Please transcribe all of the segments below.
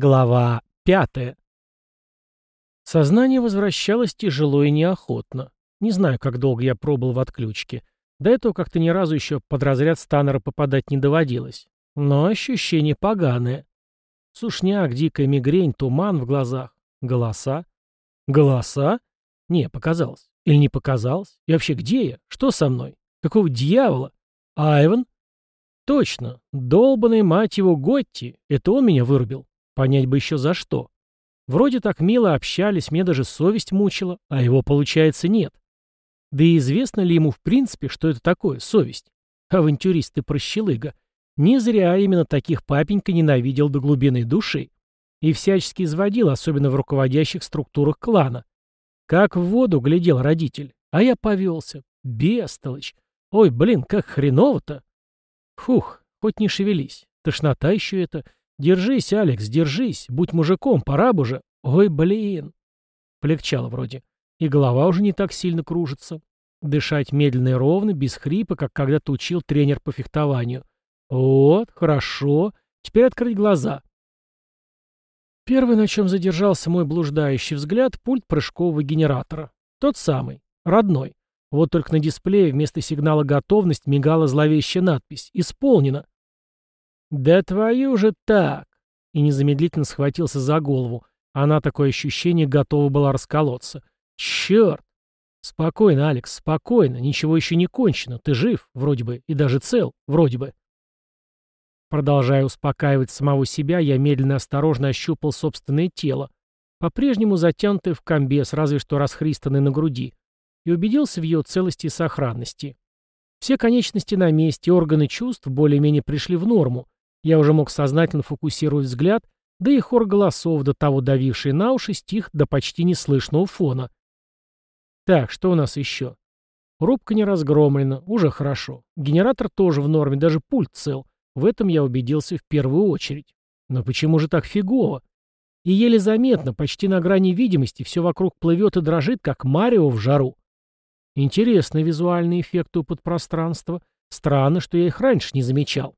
Глава пятая. Сознание возвращалось тяжело и неохотно. Не знаю, как долго я пробыл в отключке. До этого как-то ни разу еще под разряд станера попадать не доводилось. Но ощущение поганое. Сушняк, дикая мигрень, туман в глазах. Голоса. Голоса? Не, показалось. Или не показалось? И вообще, где я? Что со мной? Какого дьявола? Айван? Точно. Долбаный мать его Готти. Это он меня вырубил. Понять бы еще за что. Вроде так мило общались, мне даже совесть мучила, а его, получается, нет. Да и известно ли ему в принципе, что это такое, совесть? Авантюрист и прощелыга. Не зря именно таких папенька ненавидел до глубины души. И всячески изводил, особенно в руководящих структурах клана. Как в воду глядел родитель. А я повелся. Бестолочь. Ой, блин, как хреново-то. Фух, хоть не шевелись. Тошнота еще это. «Держись, Алекс, держись, будь мужиком, пора бы же. Ой, блин!» Полегчало вроде. И голова уже не так сильно кружится. Дышать медленно и ровно, без хрипа, как когда-то учил тренер по фехтованию. Вот, хорошо. Теперь открыть глаза. Первый, на чем задержался мой блуждающий взгляд, пульт прыжкового генератора. Тот самый, родной. Вот только на дисплее вместо сигнала «Готовность» мигала зловещая надпись «Исполнено». «Да твою же так!» И незамедлительно схватился за голову. Она, такое ощущение, готова была расколоться. «Черт!» «Спокойно, Алекс, спокойно. Ничего еще не кончено. Ты жив, вроде бы, и даже цел, вроде бы». Продолжая успокаивать самого себя, я медленно осторожно ощупал собственное тело, по-прежнему затянутое в комбез, разве что расхристанное на груди, и убедился в ее целости и сохранности. Все конечности на месте, органы чувств более-менее пришли в норму, я уже мог сознательно фокусировать взгляд, да и хор голосов, до того давивший на уши, стих до почти неслышного фона. Так, что у нас еще? Рубка не разгромлена, уже хорошо. Генератор тоже в норме, даже пульт цел. В этом я убедился в первую очередь. Но почему же так фигово? И еле заметно, почти на грани видимости, все вокруг плывет и дрожит, как Марио в жару. Интересный визуальный эффект у подпространства. Странно, что я их раньше не замечал.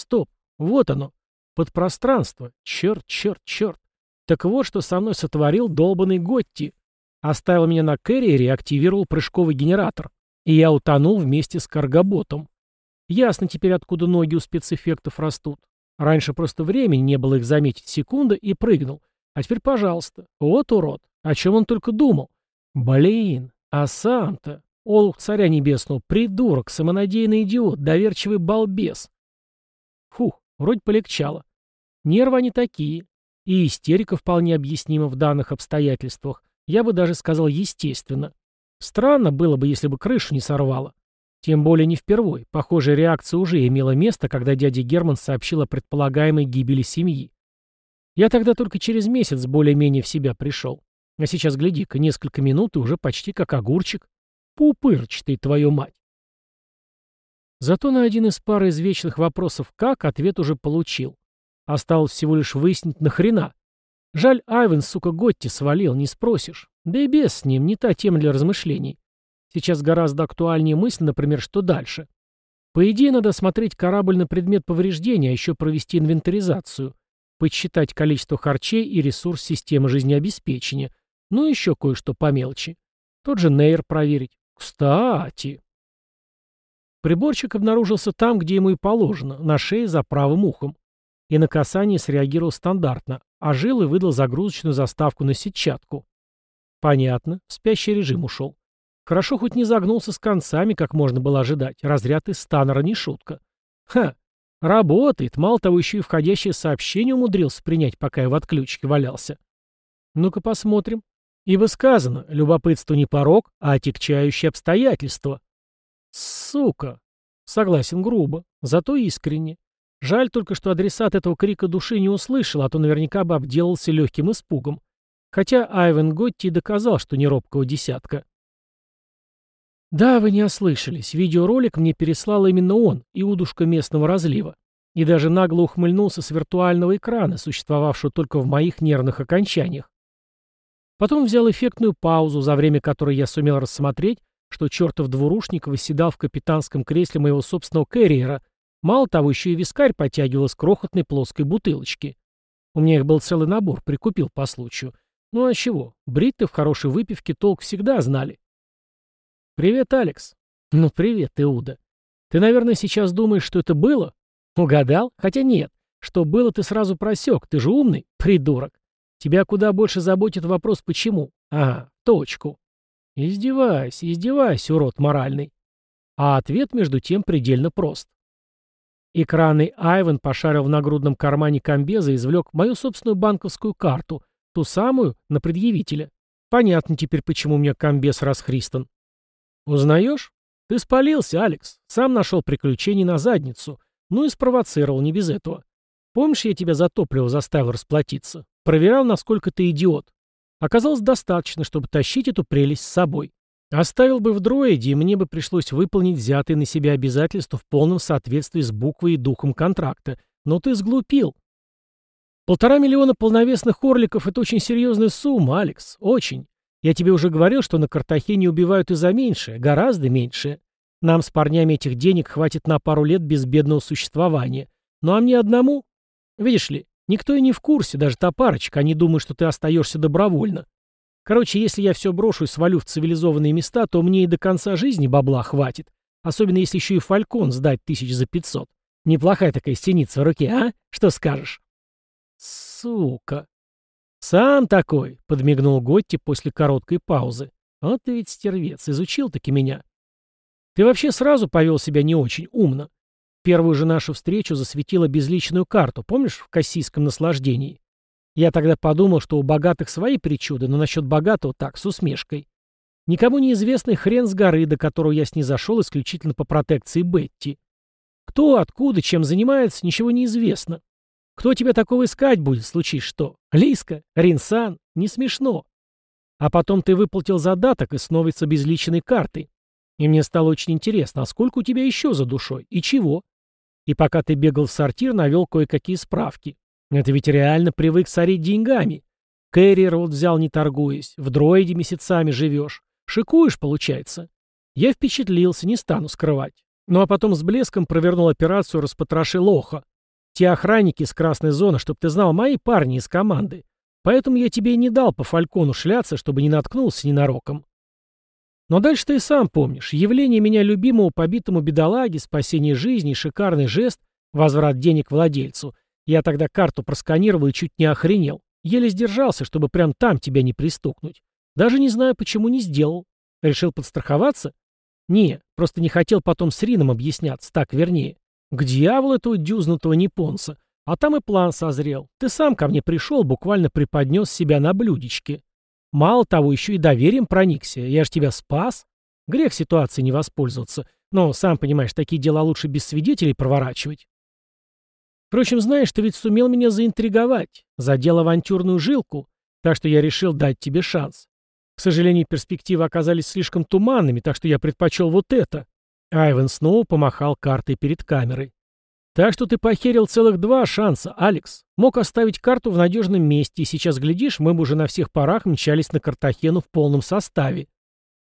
Стоп, вот оно. Подпространство. Черт, черт, черт. Так вот, что со мной сотворил долбанный Готти. Оставил меня на кэрриере и активировал прыжковый генератор. И я утонул вместе с каргоботом. Ясно теперь, откуда ноги у спецэффектов растут. Раньше просто времени не было их заметить секунда и прыгнул. А теперь, пожалуйста. Вот урод. О чем он только думал. Блин, а сам-то... Олух царя небесного, придурок, самонадеянный идиот, доверчивый балбес. Фух, вроде полегчало. Нервы они такие. И истерика вполне объяснима в данных обстоятельствах. Я бы даже сказал естественно. Странно было бы, если бы крышу не сорвало. Тем более не впервой. Похожая реакция уже имела место, когда дядя Герман сообщил о предполагаемой гибели семьи. Я тогда только через месяц более-менее в себя пришел. А сейчас, гляди-ка, несколько минут и уже почти как огурчик. Пупырчатый, твою мать. Зато на один из пары извечных вопросов «как» ответ уже получил. Осталось всего лишь выяснить нахрена. Жаль, Айвен, сука, Готти свалил, не спросишь. Да и без с ним, не та тема для размышлений. Сейчас гораздо актуальнее мысль, например, что дальше. По идее, надо смотреть корабль на предмет повреждения, а еще провести инвентаризацию, подсчитать количество харчей и ресурс системы жизнеобеспечения, ну и еще кое-что по мелочи. Тот же Нейр проверить. Кстати... Приборчик обнаружился там, где ему и положено, на шее за правым ухом. И на касание среагировал стандартно, а жил и выдал загрузочную заставку на сетчатку. Понятно, спящий режим ушел. Хорошо хоть не загнулся с концами, как можно было ожидать. Разряд из станера не шутка. Ха, работает. Мало того, еще и входящее сообщение умудрился принять, пока я в отключке валялся. Ну-ка посмотрим. Ибо сказано, любопытство не порог, а отягчающее обстоятельство. Сука! Согласен грубо, зато искренне. Жаль только, что адресат этого крика души не услышал, а то наверняка бы обделался легким испугом. Хотя Айвен Готти доказал, что не робкого десятка. Да, вы не ослышались. Видеоролик мне переслал именно он, и удушка местного разлива. И даже нагло ухмыльнулся с виртуального экрана, существовавшего только в моих нервных окончаниях. Потом взял эффектную паузу, за время которой я сумел рассмотреть, что чертов двурушник восседал в капитанском кресле моего собственного кэрриера. Мало того, еще и вискарь потягивал из крохотной плоской бутылочки. У меня их был целый набор, прикупил по случаю. Ну а чего, бритты в хорошей выпивке толк всегда знали. «Привет, Алекс». «Ну, привет, Иуда. Ты, наверное, сейчас думаешь, что это было?» «Угадал? Хотя нет. Что было, ты сразу просек. Ты же умный, придурок. Тебя куда больше заботит вопрос «почему?». Ага, точку. Издевайся, издевайся, урод моральный. А ответ, между тем, предельно прост. Экранный Айвен пошарил в нагрудном кармане комбеза и извлек мою собственную банковскую карту, ту самую, на предъявителя. Понятно теперь, почему у меня комбез расхристан. Узнаешь? Ты спалился, Алекс. Сам нашел приключений на задницу. Ну и спровоцировал, не без этого. Помнишь, я тебя за топливо заставил расплатиться? Проверял, насколько ты идиот. Оказалось достаточно, чтобы тащить эту прелесть с собой. Оставил бы в дроиде, и мне бы пришлось выполнить взятые на себя обязательства в полном соответствии с буквой и духом контракта. Но ты сглупил. Полтора миллиона полновесных орликов — это очень серьезная сумма, Алекс. Очень. Я тебе уже говорил, что на Картахене убивают и за меньшее, гораздо меньшее. Нам с парнями этих денег хватит на пару лет безбедного существования. Ну а мне одному? Видишь ли, никто и не в курсе, даже та парочка, они думают, что ты остаешься добровольно. Короче, если я все брошу и свалю в цивилизованные места, то мне и до конца жизни бабла хватит. Особенно если еще и фалькон сдать тысяч за пятьсот. Неплохая такая стеница в руке, а? Что скажешь? Сука. Сам такой, подмигнул Готти после короткой паузы. Вот ты ведь стервец, изучил-таки меня. Ты вообще сразу повел себя не очень умно. Первую же нашу встречу засветила безличную карту, помнишь, в кассийском наслаждении? Я тогда подумал, что у богатых свои причуды, но насчет богатого так, с усмешкой. Никому неизвестный хрен с горы, до которого я снизошел исключительно по протекции Бетти. Кто, откуда, чем занимается, ничего не известно. Кто тебя такого искать будет, случись что? Лиска? Ринсан? Не смешно. А потом ты выплатил задаток и снова с обезличенной картой. И мне стало очень интересно, а сколько у тебя еще за душой? И чего? И пока ты бегал в сортир, навел кое-какие справки. Это ведь реально привык сорить деньгами. Кэрриер вот взял не торгуясь, в дроиде месяцами живешь. Шикуешь, получается. Я впечатлился, не стану скрывать. Ну а потом с блеском провернул операцию «Распотроши лоха». Те охранники из красной зоны, чтоб ты знал, мои парни из команды. Поэтому я тебе и не дал по фалькону шляться, чтобы не наткнулся ненароком. Но дальше ты и сам помнишь. Явление меня любимого побитому бедолаге, спасение жизни, шикарный жест, возврат денег владельцу. Я тогда карту просканировал и чуть не охренел. Еле сдержался, чтобы прям там тебя не пристукнуть. Даже не знаю, почему не сделал. Решил подстраховаться? Не, просто не хотел потом с Рином объясняться, так вернее. К дьяволу этого дюзнутого японца. А там и план созрел. Ты сам ко мне пришел, буквально преподнес себя на блюдечке. Мало того, еще и доверием проникся. Я же тебя спас. Грех ситуации не воспользоваться. Но, сам понимаешь, такие дела лучше без свидетелей проворачивать. Впрочем, знаешь, ты ведь сумел меня заинтриговать, задел авантюрную жилку, так что я решил дать тебе шанс. К сожалению, перспективы оказались слишком туманными, так что я предпочел вот это. Айвен снова помахал картой перед камерой. Так что ты похерил целых два шанса, Алекс. Мог оставить карту в надежном месте, и сейчас, глядишь, мы бы уже на всех парах мчались на Картахену в полном составе.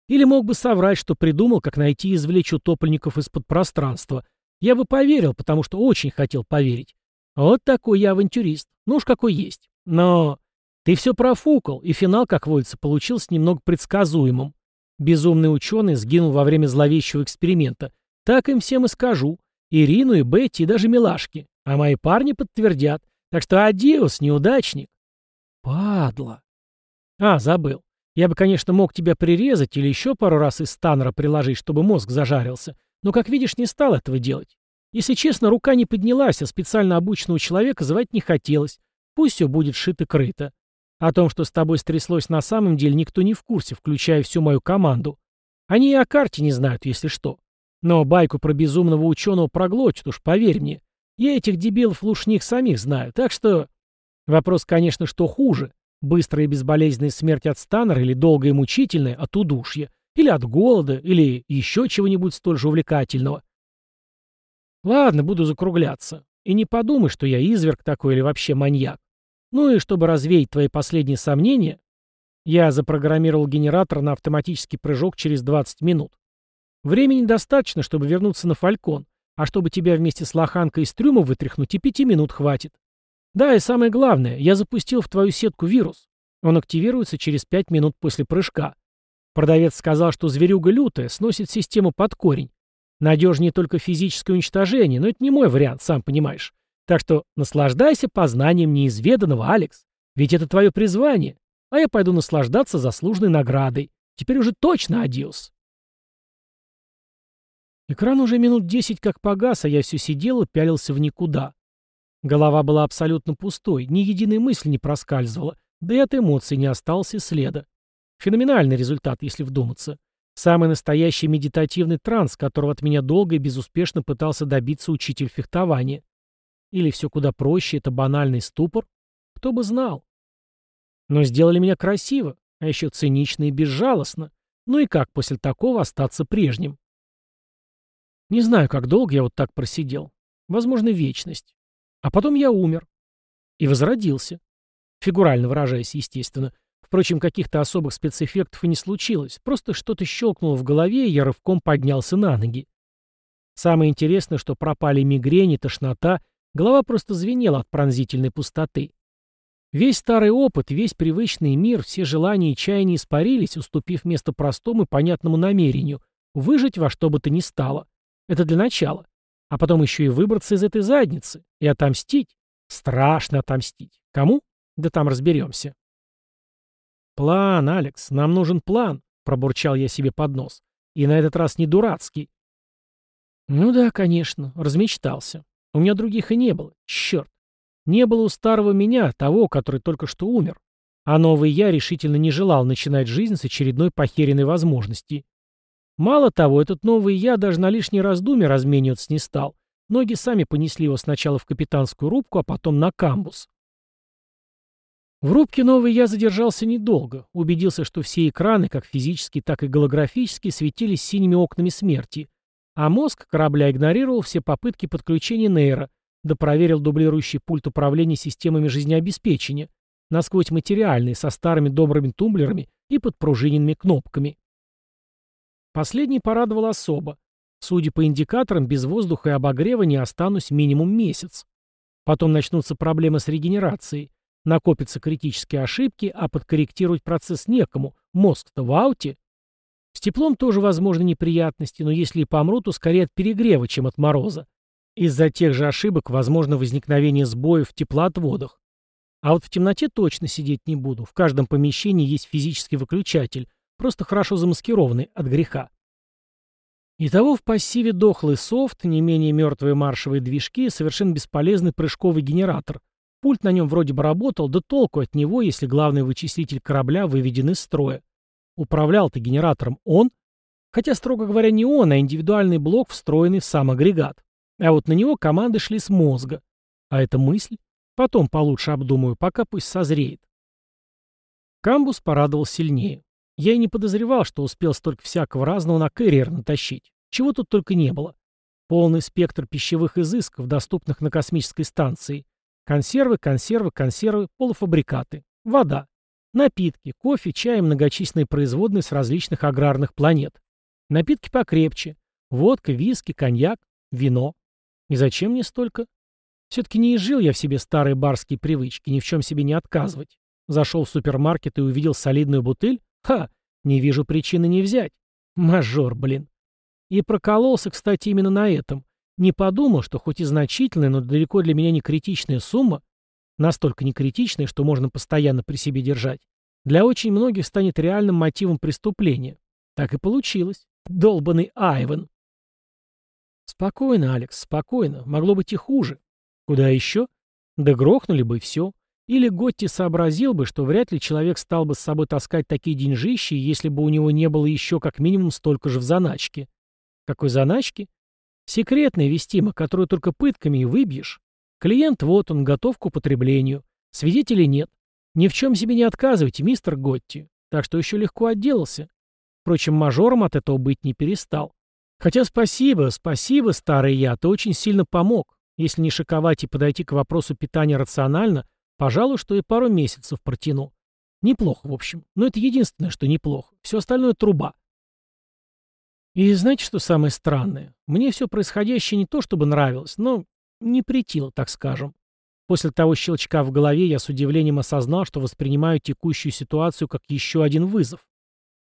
Или мог бы соврать, что придумал, как найти и извлечь утопленников из-под пространства, я бы поверил, потому что очень хотел поверить. Вот такой я авантюрист. Ну уж какой есть. Но ты все профукал, и финал, как водится, получился немного предсказуемым. Безумный ученый сгинул во время зловещего эксперимента. Так им всем и скажу. Ирину, и Бетти, и даже милашки. А мои парни подтвердят. Так что адиос, неудачник. Падла. А, забыл. Я бы, конечно, мог тебя прирезать или еще пару раз из станера приложить, чтобы мозг зажарился. Но, как видишь, не стал этого делать. Если честно, рука не поднялась, а специально обученного человека звать не хотелось. Пусть все будет шито-крыто. О том, что с тобой стряслось на самом деле, никто не в курсе, включая всю мою команду. Они и о карте не знают, если что. Но байку про безумного ученого проглотят, уж поверь мне. Я этих дебилов лучше них самих знаю, так что... Вопрос, конечно, что хуже. Быстрая и безболезненная смерть от станера или долгая и мучительная от удушья. Или от голода, или еще чего-нибудь столь же увлекательного. Ладно, буду закругляться. И не подумай, что я изверг такой или вообще маньяк. Ну и чтобы развеять твои последние сомнения, я запрограммировал генератор на автоматический прыжок через 20 минут. Времени достаточно, чтобы вернуться на Фалькон, а чтобы тебя вместе с лоханкой из трюма вытряхнуть, и пяти минут хватит. Да, и самое главное, я запустил в твою сетку вирус. Он активируется через 5 минут после прыжка. Продавец сказал, что зверюга лютая, сносит систему под корень. Надежнее только физическое уничтожение, но это не мой вариант, сам понимаешь. Так что наслаждайся познанием неизведанного, Алекс. Ведь это твое призвание. А я пойду наслаждаться заслуженной наградой. Теперь уже точно адиос. Экран уже минут десять как погас, а я все сидел и пялился в никуда. Голова была абсолютно пустой, ни единой мысли не проскальзывала, да и от эмоций не осталось и следа. Феноменальный результат, если вдуматься. Самый настоящий медитативный транс, которого от меня долго и безуспешно пытался добиться учитель фехтования. Или все куда проще, это банальный ступор? Кто бы знал. Но сделали меня красиво, а еще цинично и безжалостно. Ну и как после такого остаться прежним? Не знаю, как долго я вот так просидел. Возможно, вечность. А потом я умер. И возродился. Фигурально выражаясь, естественно. Впрочем, каких-то особых спецэффектов и не случилось. Просто что-то щелкнуло в голове, и я рывком поднялся на ноги. Самое интересное, что пропали мигрени, тошнота, голова просто звенела от пронзительной пустоты. Весь старый опыт, весь привычный мир, все желания и чаяния испарились, уступив место простому и понятному намерению — выжить во что бы то ни стало. Это для начала. А потом еще и выбраться из этой задницы. И отомстить. Страшно отомстить. Кому? Да там разберемся. «План, Алекс, нам нужен план», — пробурчал я себе под нос. «И на этот раз не дурацкий». «Ну да, конечно, размечтался. У меня других и не было. Черт. Не было у старого меня, того, который только что умер. А новый я решительно не желал начинать жизнь с очередной похеренной возможности. Мало того, этот новый я даже на лишние раздумья размениваться не стал. Ноги сами понесли его сначала в капитанскую рубку, а потом на камбус. В рубке новый я задержался недолго, убедился, что все экраны, как физические, так и голографические, светились синими окнами смерти, а мозг корабля игнорировал все попытки подключения нейра, да проверил дублирующий пульт управления системами жизнеобеспечения, насквозь материальный, со старыми добрыми тумблерами и подпружиненными кнопками. Последний порадовал особо. Судя по индикаторам, без воздуха и обогрева не останусь минимум месяц. Потом начнутся проблемы с регенерацией. Накопятся критические ошибки, а подкорректировать процесс некому. Мозг-то в ауте. С теплом тоже возможны неприятности, но если и помру, то скорее от перегрева, чем от мороза. Из-за тех же ошибок возможно возникновение сбоев в теплоотводах. А вот в темноте точно сидеть не буду. В каждом помещении есть физический выключатель, просто хорошо замаскированный от греха. Итого в пассиве дохлый софт, не менее мертвые маршевые движки и совершенно бесполезный прыжковый генератор. Пульт на нем вроде бы работал, да толку от него, если главный вычислитель корабля выведен из строя. Управлял-то генератором он, хотя, строго говоря, не он, а индивидуальный блок, встроенный в сам агрегат. А вот на него команды шли с мозга. А это мысль? Потом получше обдумаю, пока пусть созреет. Камбус порадовал сильнее. Я и не подозревал, что успел столько всякого разного на кэрриер натащить. Чего тут только не было. Полный спектр пищевых изысков, доступных на космической станции. Консервы, консервы, консервы, полуфабрикаты. Вода. Напитки, кофе, чай и многочисленные производные с различных аграрных планет. Напитки покрепче. Водка, виски, коньяк, вино. И зачем мне столько? Все-таки не изжил я в себе старые барские привычки, ни в чем себе не отказывать. Зашел в супермаркет и увидел солидную бутыль, Ха, не вижу причины не взять. Мажор, блин. И прокололся, кстати, именно на этом. Не подумал, что хоть и значительная, но далеко для меня не критичная сумма, настолько не критичная, что можно постоянно при себе держать, для очень многих станет реальным мотивом преступления. Так и получилось. Долбанный Айвен. Спокойно, Алекс, спокойно. Могло быть и хуже. Куда еще? Да грохнули бы и все. Или Готти сообразил бы, что вряд ли человек стал бы с собой таскать такие деньжищи, если бы у него не было еще как минимум столько же в заначке. Какой заначки? Секретная вестима, которую только пытками и выбьешь. Клиент вот он, готов к употреблению. Свидетелей нет. Ни в чем себе не отказывайте, мистер Готти. Так что еще легко отделался. Впрочем, мажором от этого быть не перестал. Хотя спасибо, спасибо, старый я, ты очень сильно помог. Если не шиковать и подойти к вопросу питания рационально, Пожалуй, что и пару месяцев протяну. Неплохо, в общем. Но это единственное, что неплохо. Все остальное труба. И знаете, что самое странное? Мне все происходящее не то чтобы нравилось, но не притило, так скажем. После того щелчка в голове я с удивлением осознал, что воспринимаю текущую ситуацию как еще один вызов.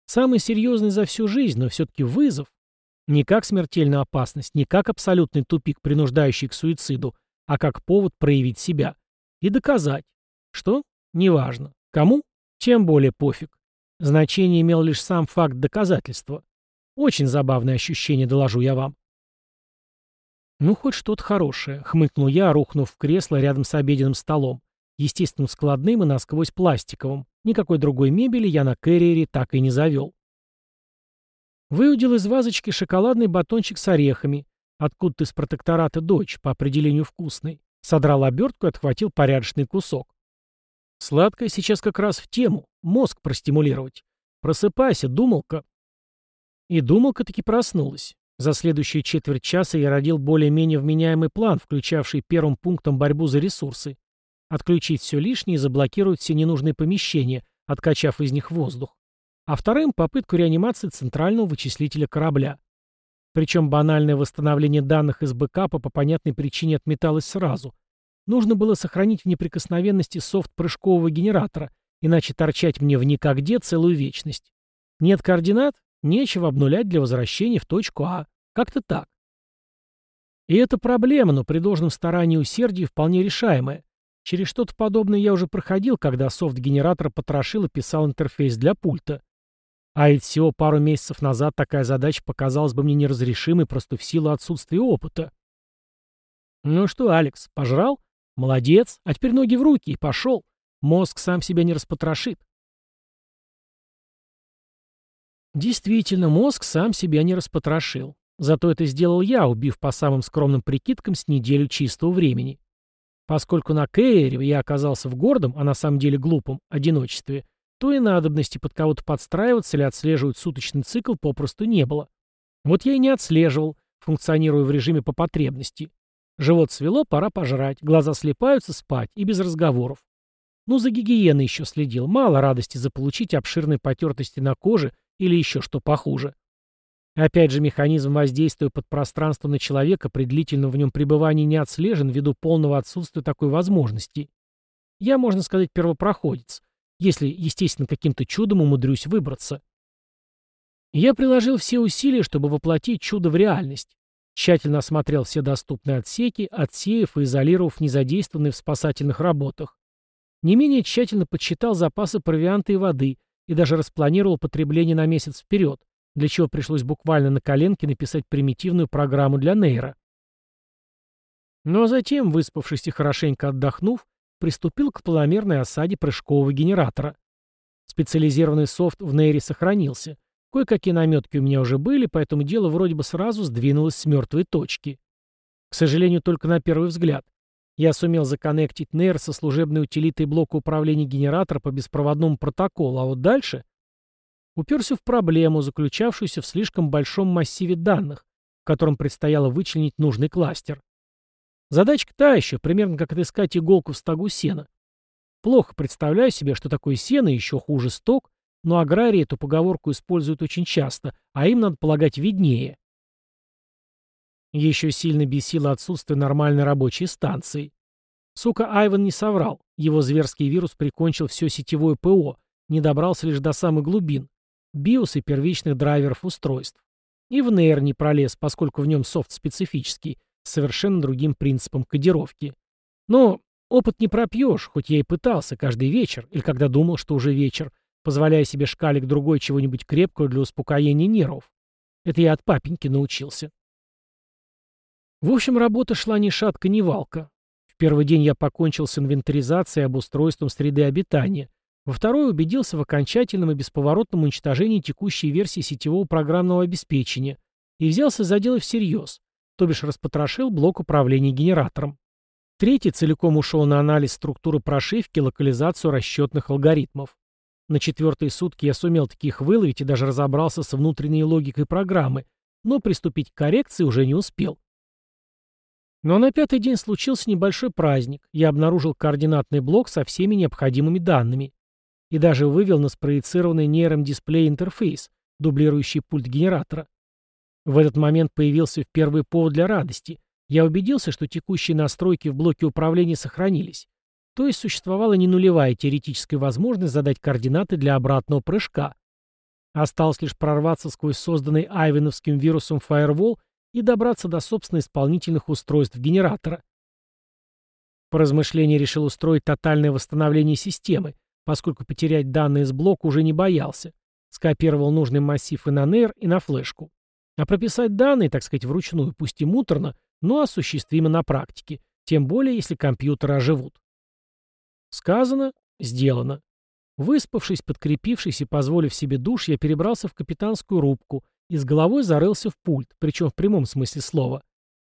Самый серьезный за всю жизнь, но все-таки вызов. Не как смертельную опасность, не как абсолютный тупик, принуждающий к суициду, а как повод проявить себя. И доказать. Что? Неважно. Кому? Тем более пофиг. Значение имел лишь сам факт доказательства. Очень забавное ощущение, доложу я вам. «Ну, хоть что-то хорошее», — хмыкнул я, рухнув в кресло рядом с обеденным столом. Естественно, складным и насквозь пластиковым. Никакой другой мебели я на кэрриере так и не завел. Выудил из вазочки шоколадный батончик с орехами. Откуда-то из протектората дочь, по определению вкусный. Содрал обертку и отхватил порядочный кусок. Сладкое сейчас как раз в тему. Мозг простимулировать. Просыпайся, думалка. И думалка таки проснулась. За следующие четверть часа я родил более-менее вменяемый план, включавший первым пунктом борьбу за ресурсы. Отключить все лишнее и заблокировать все ненужные помещения, откачав из них воздух. А вторым — попытку реанимации центрального вычислителя корабля. Причем банальное восстановление данных из бэкапа по понятной причине отметалось сразу. Нужно было сохранить в неприкосновенности софт прыжкового генератора, иначе торчать мне в никогде целую вечность. Нет координат? Нечего обнулять для возвращения в точку А. Как-то так. И это проблема, но при должном старании и усердии вполне решаемая. Через что-то подобное я уже проходил, когда софт-генератор потрошил и писал интерфейс для пульта. А ведь всего пару месяцев назад такая задача показалась бы мне неразрешимой просто в силу отсутствия опыта. Ну что, Алекс, пожрал? Молодец. А теперь ноги в руки и пошел. Мозг сам себя не распотрошит. Действительно, мозг сам себя не распотрошил. Зато это сделал я, убив по самым скромным прикидкам с неделю чистого времени. Поскольку на Кейере я оказался в гордом, а на самом деле глупом, одиночестве, то и надобности под кого-то подстраиваться или отслеживать суточный цикл попросту не было. Вот я и не отслеживал, функционируя в режиме по потребности. Живот свело, пора пожрать, глаза слепаются, спать, и без разговоров. Ну, за гигиеной еще следил, мало радости заполучить обширные потертости на коже или еще что похуже. Опять же, механизм воздействия под пространство на человека при длительном в нем пребывании не отслежен ввиду полного отсутствия такой возможности. Я, можно сказать, первопроходец, если, естественно, каким-то чудом умудрюсь выбраться. Я приложил все усилия, чтобы воплотить чудо в реальность. Тщательно осмотрел все доступные отсеки, отсеяв и изолировав незадействованные в спасательных работах. Не менее тщательно подсчитал запасы провианта и воды, и даже распланировал потребление на месяц вперед, для чего пришлось буквально на коленке написать примитивную программу для нейра. Ну а затем, выспавшись и хорошенько отдохнув, приступил к планомерной осаде прыжкового генератора. Специализированный софт в нейре сохранился. Кое-какие наметки у меня уже были, поэтому дело вроде бы сразу сдвинулось с мертвой точки. К сожалению, только на первый взгляд. Я сумел законнектить нейр со служебной утилитой блока управления генератора по беспроводному протоколу, а вот дальше уперся в проблему, заключавшуюся в слишком большом массиве данных, в котором предстояло вычленить нужный кластер. Задачка та еще, примерно как отыскать иголку в стогу сена. Плохо представляю себе, что такое сено, еще хуже сток, но аграрии эту поговорку используют очень часто, а им, надо полагать, виднее. Еще сильно бесило отсутствие нормальной рабочей станции. Сука, Айван не соврал. Его зверский вирус прикончил все сетевое ПО, не добрался лишь до самых глубин. BIOS и первичных драйверов устройств. И в NER не пролез, поскольку в нем софт специфический, совершенно другим принципом кодировки. Но опыт не пропьешь, хоть я и пытался каждый вечер, или когда думал, что уже вечер, позволяя себе шкалик другой чего-нибудь крепкого для успокоения нервов. Это я от папеньки научился. В общем, работа шла ни шатка, ни валка. В первый день я покончил с инвентаризацией и обустройством среды обитания. Во второй убедился в окончательном и бесповоротном уничтожении текущей версии сетевого программного обеспечения и взялся за дело всерьез, то бишь распотрошил блок управления генератором. Третий целиком ушел на анализ структуры прошивки и локализацию расчетных алгоритмов. На четвертые сутки я сумел таких выловить и даже разобрался с внутренней логикой программы, но приступить к коррекции уже не успел. Но на пятый день случился небольшой праздник. Я обнаружил координатный блок со всеми необходимыми данными. И даже вывел на спроецированный нейром дисплей интерфейс, дублирующий пульт генератора. В этот момент появился в первый повод для радости. Я убедился, что текущие настройки в блоке управления сохранились. То есть существовала не нулевая теоретическая возможность задать координаты для обратного прыжка. Осталось лишь прорваться сквозь созданный айвеновским вирусом фаервол и добраться до собственно исполнительных устройств генератора. По размышлению решил устроить тотальное восстановление системы, поскольку потерять данные из блока уже не боялся. Скопировал нужный массив и на нейр, и на флешку. А прописать данные, так сказать, вручную, пусть и муторно, но осуществимо на практике, тем более, если компьютеры оживут. Сказано, сделано. Выспавшись, подкрепившись и позволив себе душ, я перебрался в капитанскую рубку и с головой зарылся в пульт, причем в прямом смысле слова.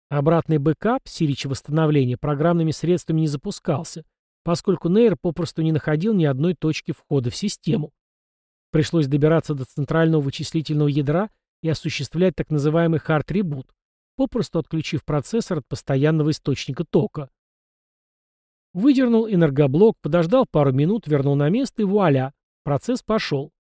Обратный бэкап, сиречь восстановление, программными средствами не запускался, поскольку Нейр попросту не находил ни одной точки входа в систему. Пришлось добираться до центрального вычислительного ядра и осуществлять так называемый хард-ребут, попросту отключив процессор от постоянного источника тока. Выдернул энергоблок, подождал пару минут, вернул на место и вуаля, процесс пошел.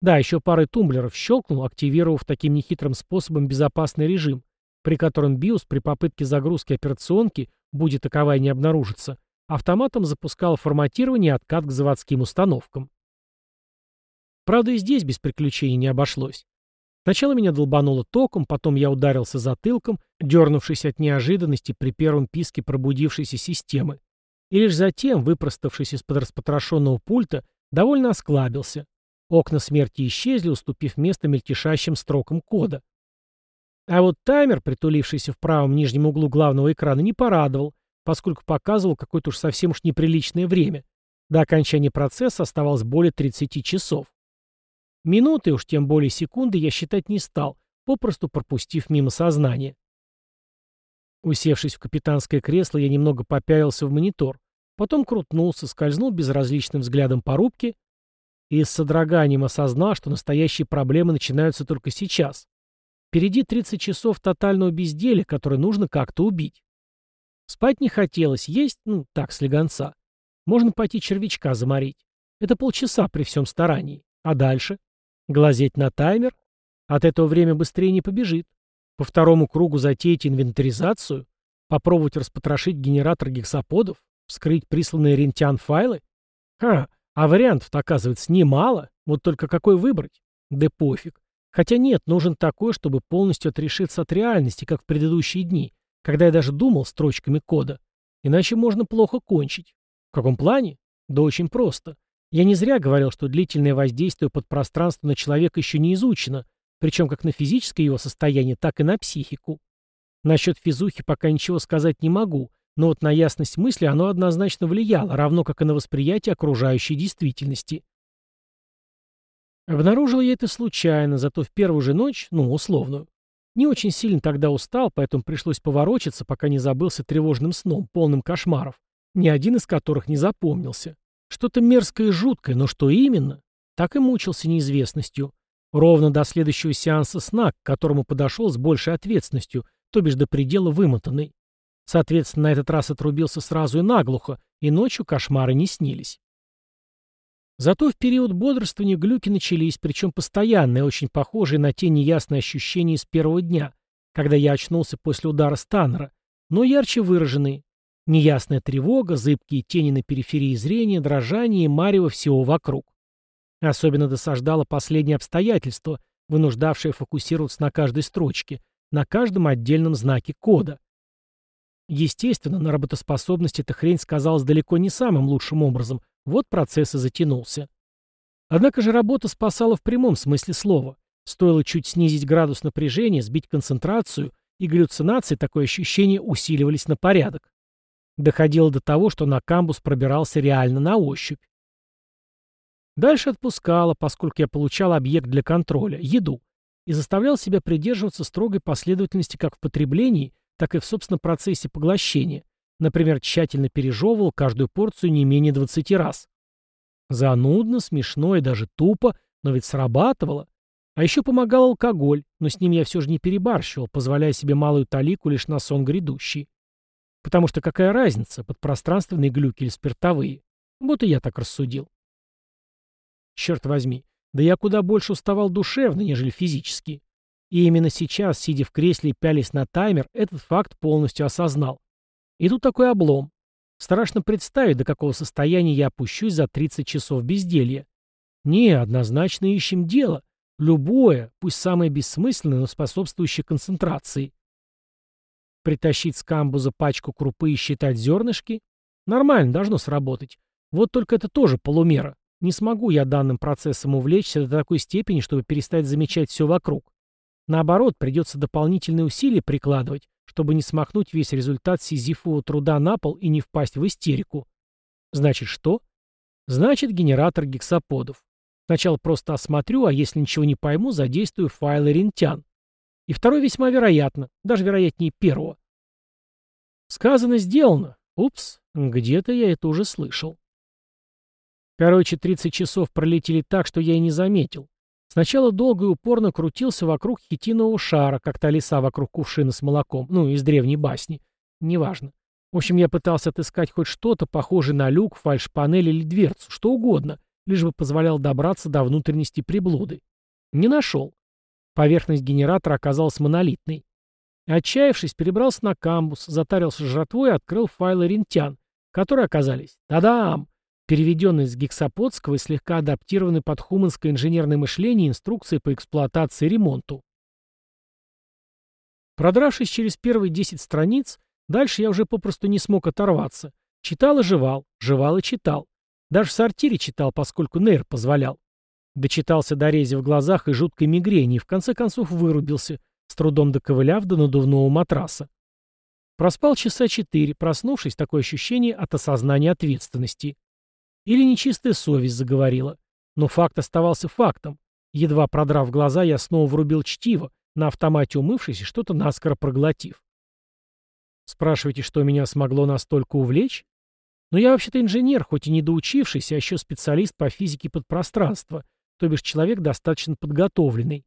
Да, еще парой тумблеров щелкнул, активировав таким нехитрым способом безопасный режим, при котором BIOS при попытке загрузки операционки, будет таковая не обнаружиться, автоматом запускал форматирование и откат к заводским установкам. Правда, и здесь без приключений не обошлось. Сначала меня долбануло током, потом я ударился затылком, дернувшись от неожиданности при первом писке пробудившейся системы. И лишь затем, выпроставшись из-под распотрошенного пульта, довольно осклабился. Окна смерти исчезли, уступив место мельтешащим строкам кода. А вот таймер, притулившийся в правом нижнем углу главного экрана, не порадовал, поскольку показывал какое-то уж совсем уж неприличное время. До окончания процесса оставалось более 30 часов. Минуты, уж тем более секунды, я считать не стал, попросту пропустив мимо сознания. Усевшись в капитанское кресло, я немного попялился в монитор, потом крутнулся, скользнул безразличным взглядом по рубке и с содроганием осознал, что настоящие проблемы начинаются только сейчас. Впереди 30 часов тотального безделия, которое нужно как-то убить. Спать не хотелось, есть, ну, так, слегонца. Можно пойти червячка заморить. Это полчаса при всем старании. А дальше? Глазеть на таймер? От этого время быстрее не побежит. По второму кругу затеять инвентаризацию? Попробовать распотрошить генератор гексаподов? Вскрыть присланные рентян файлы? Ха, а вариантов-то оказывается немало. Вот только какой выбрать? Да пофиг. Хотя нет, нужен такой, чтобы полностью отрешиться от реальности, как в предыдущие дни, когда я даже думал строчками кода. Иначе можно плохо кончить. В каком плане? Да очень просто. Я не зря говорил, что длительное воздействие под пространство на человека еще не изучено, причем как на физическое его состояние, так и на психику. Насчет физухи пока ничего сказать не могу, но вот на ясность мысли оно однозначно влияло, равно как и на восприятие окружающей действительности. Обнаружил я это случайно, зато в первую же ночь, ну, условную. Не очень сильно тогда устал, поэтому пришлось поворочиться, пока не забылся тревожным сном, полным кошмаров, ни один из которых не запомнился. Что-то мерзкое и жуткое, но что именно? Так и мучился неизвестностью. Ровно до следующего сеанса сна, к которому подошел с большей ответственностью, то бишь до предела вымотанный. Соответственно, на этот раз отрубился сразу и наглухо, и ночью кошмары не снились. Зато в период бодрствования глюки начались, причем постоянные, очень похожие на те неясные ощущения из первого дня, когда я очнулся после удара Станнера, но ярче выраженные. Неясная тревога, зыбкие тени на периферии зрения, дрожание и марево всего вокруг. Особенно досаждало последнее обстоятельство, вынуждавшее фокусироваться на каждой строчке, на каждом отдельном знаке кода. Естественно, на работоспособность эта хрень сказалась далеко не самым лучшим образом, вот процесс и затянулся. Однако же работа спасала в прямом смысле слова. Стоило чуть снизить градус напряжения, сбить концентрацию, и галлюцинации такое ощущение усиливались на порядок. Доходило до того, что на камбус пробирался реально на ощупь. Дальше отпускала, поскольку я получал объект для контроля, еду, и заставлял себя придерживаться строгой последовательности как в потреблении, так и в собственном процессе поглощения. Например, тщательно пережевывал каждую порцию не менее 20 раз. Занудно, смешно и даже тупо, но ведь срабатывало. А еще помогал алкоголь, но с ним я все же не перебарщивал, позволяя себе малую талику лишь на сон грядущий. Потому что какая разница, подпространственные глюки или спиртовые? Вот и я так рассудил. Черт возьми, да я куда больше уставал душевно, нежели физически. И именно сейчас, сидя в кресле и пялись на таймер, этот факт полностью осознал. И тут такой облом. Страшно представить, до какого состояния я опущусь за 30 часов безделья. Не, однозначно ищем дело. Любое, пусть самое бессмысленное, но способствующее концентрации. Притащить с камбуза пачку крупы и считать зернышки? Нормально, должно сработать. Вот только это тоже полумера. Не смогу я данным процессом увлечься до такой степени, чтобы перестать замечать все вокруг. Наоборот, придется дополнительные усилия прикладывать, чтобы не смахнуть весь результат сизифового труда на пол и не впасть в истерику. Значит, что? Значит, генератор гексаподов. Сначала просто осмотрю, а если ничего не пойму, задействую файлы рентян. И второй весьма вероятно, даже вероятнее первого. Сказано, сделано. Упс, где-то я это уже слышал. Короче, 30 часов пролетели так, что я и не заметил. Сначала долго и упорно крутился вокруг хитинового шара, как та лиса вокруг кувшина с молоком, ну, из древней басни. Неважно. В общем, я пытался отыскать хоть что-то, похожее на люк, фальш-панель или дверцу, что угодно, лишь бы позволял добраться до внутренности приблуды. Не нашел. Поверхность генератора оказалась монолитной. Отчаявшись, перебрался на камбус, затарился жратвой и открыл файлы рентян, которые оказались, та-дам, переведенный с гексаподского и слегка адаптированный под хуманское инженерное мышление инструкции по эксплуатации и ремонту. Продравшись через первые 10 страниц, дальше я уже попросту не смог оторваться. Читал и жевал, жевал и читал. Даже в сортире читал, поскольку нейр позволял. Дочитался до рези в глазах и жуткой мигрени, и в конце концов вырубился, с трудом доковыляв до надувного матраса. Проспал часа четыре, проснувшись, такое ощущение от осознания ответственности. Или нечистая совесть заговорила. Но факт оставался фактом. Едва продрав глаза, я снова врубил чтиво, на автомате умывшись и что-то наскоро проглотив. Спрашиваете, что меня смогло настолько увлечь? Но я вообще-то инженер, хоть и не доучившийся, а еще специалист по физике подпространства, то бишь человек достаточно подготовленный.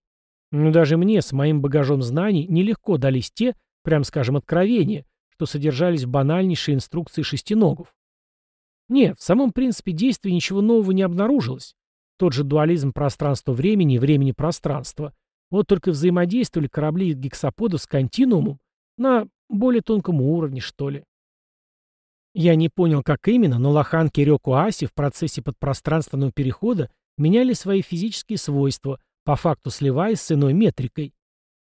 Но даже мне, с моим багажом знаний, нелегко дались те, прям скажем, откровения, что содержались в банальнейшей инструкции шестиногов. Нет, в самом принципе действия ничего нового не обнаружилось. Тот же дуализм пространства-времени и времени-пространства. Вот только взаимодействовали корабли гексаподов с континуумом на более тонком уровне, что ли. Я не понял, как именно, но лоханки Рёку Аси в процессе подпространственного перехода меняли свои физические свойства, по факту сливаясь с иной метрикой.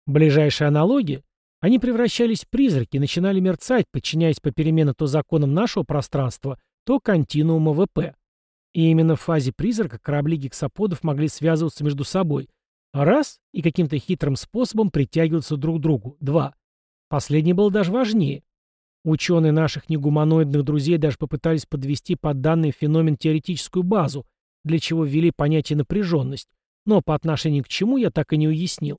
Ближайшая аналогия — они превращались в призраки, начинали мерцать, подчиняясь попеременно то законам нашего пространства, то континуума ВП. И именно в фазе призрака корабли гексаподов могли связываться между собой. Раз — и каким-то хитрым способом притягиваться друг к другу. Два. Последнее было даже важнее. Ученые наших негуманоидных друзей даже попытались подвести под данный феномен теоретическую базу, для чего ввели понятие напряженность, но по отношению к чему я так и не уяснил.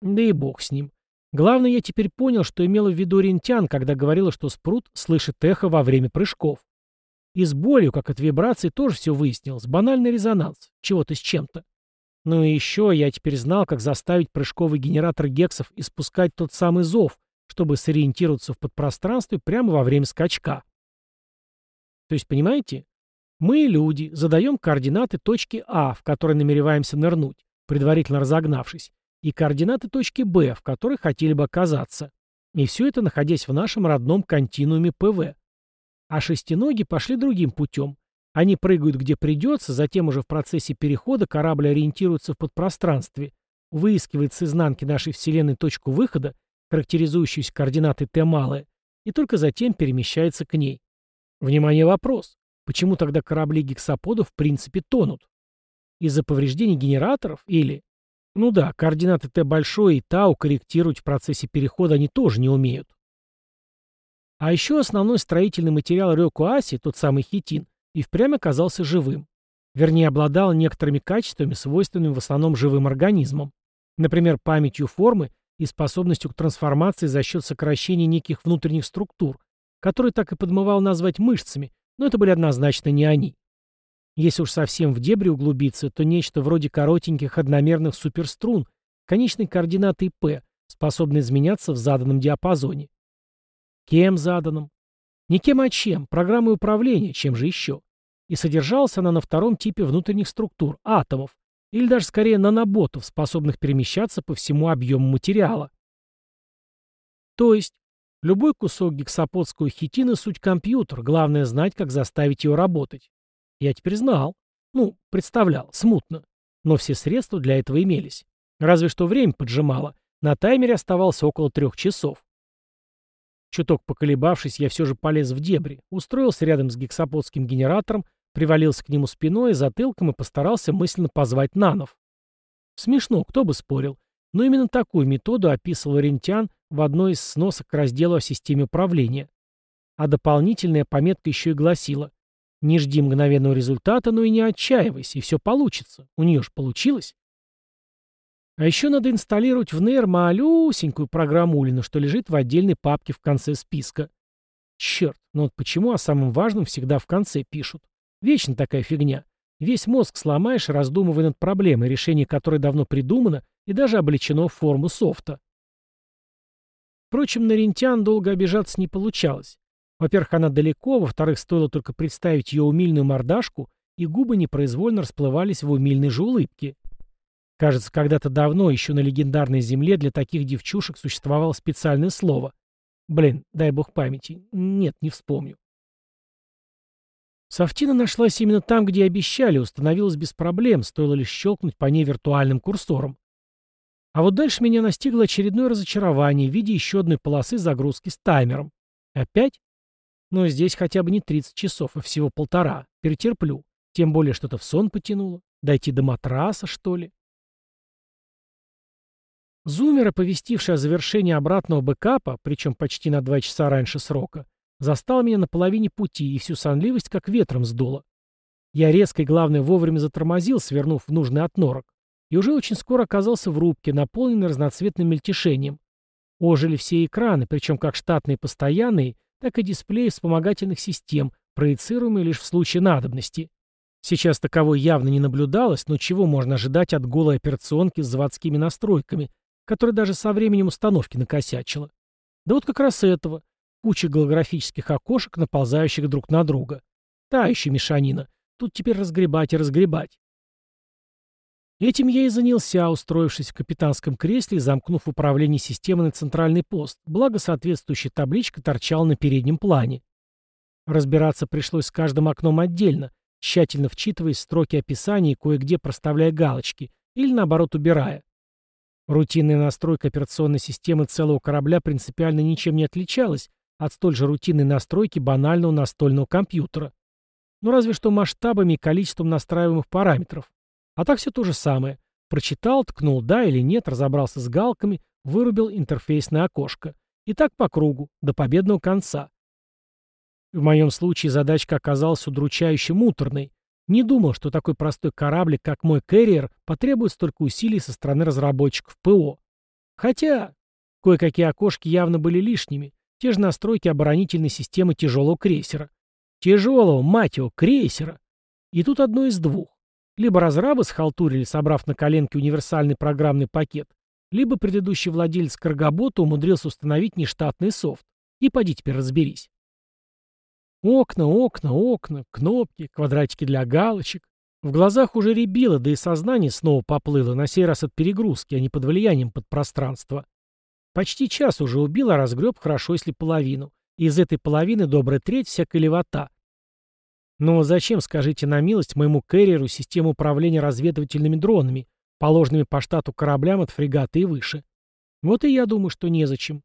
Да и бог с ним. Главное, я теперь понял, что имела в виду Рентян, когда говорила, что спрут слышит эхо во время прыжков. И с болью, как от вибраций, тоже все выяснилось. Банальный резонанс. Чего-то с чем-то. Ну и еще я теперь знал, как заставить прыжковый генератор гексов испускать тот самый зов, чтобы сориентироваться в подпространстве прямо во время скачка. То есть, понимаете, мы, люди, задаем координаты точки А, в которой намереваемся нырнуть, предварительно разогнавшись, и координаты точки Б, в которой хотели бы оказаться. И все это находясь в нашем родном континууме ПВ. А шестиноги пошли другим путем. Они прыгают где придется, затем уже в процессе перехода корабль ориентируется в подпространстве, выискивает с изнанки нашей Вселенной точку выхода, характеризующуюся координатой Т малая, и только затем перемещается к ней. Внимание, вопрос. Почему тогда корабли гексаподов в принципе тонут? Из-за повреждений генераторов или... Ну да, координаты Т большой и Тау корректировать в процессе перехода они тоже не умеют. А еще основной строительный материал Рёкуаси, тот самый хитин, и впрямь оказался живым. Вернее, обладал некоторыми качествами, свойственными в основном живым организмам. Например, памятью формы и способностью к трансформации за счет сокращения неких внутренних структур, которые так и подмывал назвать мышцами, но это были однозначно не они. Если уж совсем в дебри углубиться, то нечто вроде коротеньких одномерных суперструн, конечной координаты П, способной изменяться в заданном диапазоне. Кем заданным? Не кем, а чем, программой управления, чем же еще. И содержалась она на втором типе внутренних структур, атомов, или даже скорее наноботов, способных перемещаться по всему объему материала. То есть, любой кусок гексаподского хитина — суть компьютер, главное знать, как заставить его работать. Я теперь знал. Ну, представлял, смутно. Но все средства для этого имелись. Разве что время поджимало. На таймере оставалось около трех часов. Чуток поколебавшись, я все же полез в дебри, устроился рядом с гексаподским генератором, привалился к нему спиной, затылком и постарался мысленно позвать нанов. Смешно, кто бы спорил. Но именно такую методу описывал Рентян в одной из сносок к разделу о системе управления. А дополнительная пометка еще и гласила «Не жди мгновенного результата, но и не отчаивайся, и все получится. У нее же получилось». А еще надо инсталлировать в NER малюсенькую программулину, что лежит в отдельной папке в конце списка. Черт, ну вот почему о самом важном всегда в конце пишут? Вечно такая фигня. Весь мозг сломаешь, раздумывая над проблемой, решение которой давно придумано и даже облечено в форму софта. Впрочем, на рентян долго обижаться не получалось. Во-первых, она далеко, во-вторых, стоило только представить ее умильную мордашку, и губы непроизвольно расплывались в умильной же улыбке. Кажется, когда-то давно, еще на легендарной земле, для таких девчушек существовало специальное слово. Блин, дай бог памяти. Нет, не вспомню. Софтина нашлась именно там, где обещали, установилась без проблем, стоило лишь щелкнуть по ней виртуальным курсором. А вот дальше меня настигло очередное разочарование в виде еще одной полосы загрузки с таймером. Опять? Но здесь хотя бы не 30 часов, а всего полтора. Перетерплю. Тем более что-то в сон потянуло. Дойти до матраса, что ли? Зумер, оповестивший о завершении обратного бэкапа, причем почти на два часа раньше срока, застал меня на половине пути и всю сонливость как ветром сдуло. Я резко и, главное, вовремя затормозил, свернув в нужный отнорок, и уже очень скоро оказался в рубке, наполненной разноцветным мельтешением. Ожили все экраны, причем как штатные постоянные, так и дисплеи вспомогательных систем, проецируемые лишь в случае надобности. Сейчас таковой явно не наблюдалось, но чего можно ожидать от голой операционки с заводскими настройками, которая даже со временем установки накосячила. Да вот как раз этого. Куча голографических окошек, наползающих друг на друга. Та еще мешанина. Тут теперь разгребать и разгребать. Этим я и занялся, устроившись в капитанском кресле и замкнув управление системой на центральный пост, благо соответствующая табличка торчала на переднем плане. Разбираться пришлось с каждым окном отдельно, тщательно вчитываясь в строки описания и кое-где проставляя галочки, или наоборот убирая. Рутинная настройка операционной системы целого корабля принципиально ничем не отличалась от столь же рутинной настройки банального настольного компьютера. Ну разве что масштабами и количеством настраиваемых параметров. А так все то же самое. Прочитал, ткнул «да» или «нет», разобрался с галками, вырубил интерфейсное окошко. И так по кругу, до победного конца. В моем случае задачка оказалась удручающе муторной, не думал, что такой простой кораблик, как мой Кэрриер, потребует столько усилий со стороны разработчиков ПО. Хотя, кое-какие окошки явно были лишними. Те же настройки оборонительной системы тяжелого крейсера. Тяжелого, мать его, крейсера. И тут одно из двух. Либо разрабы схалтурили, собрав на коленке универсальный программный пакет, либо предыдущий владелец Каргабота умудрился установить нештатный софт. И поди теперь разберись. Окна, окна, окна, кнопки, квадратики для галочек. В глазах уже рябило, да и сознание снова поплыло, на сей раз от перегрузки, а не под влиянием подпространства. Почти час уже убил, а разгреб хорошо, если половину. И из этой половины добрая треть всякой левота. Но зачем, скажите на милость, моему кэрриеру систему управления разведывательными дронами, положенными по штату кораблям от фрегата и выше? Вот и я думаю, что незачем.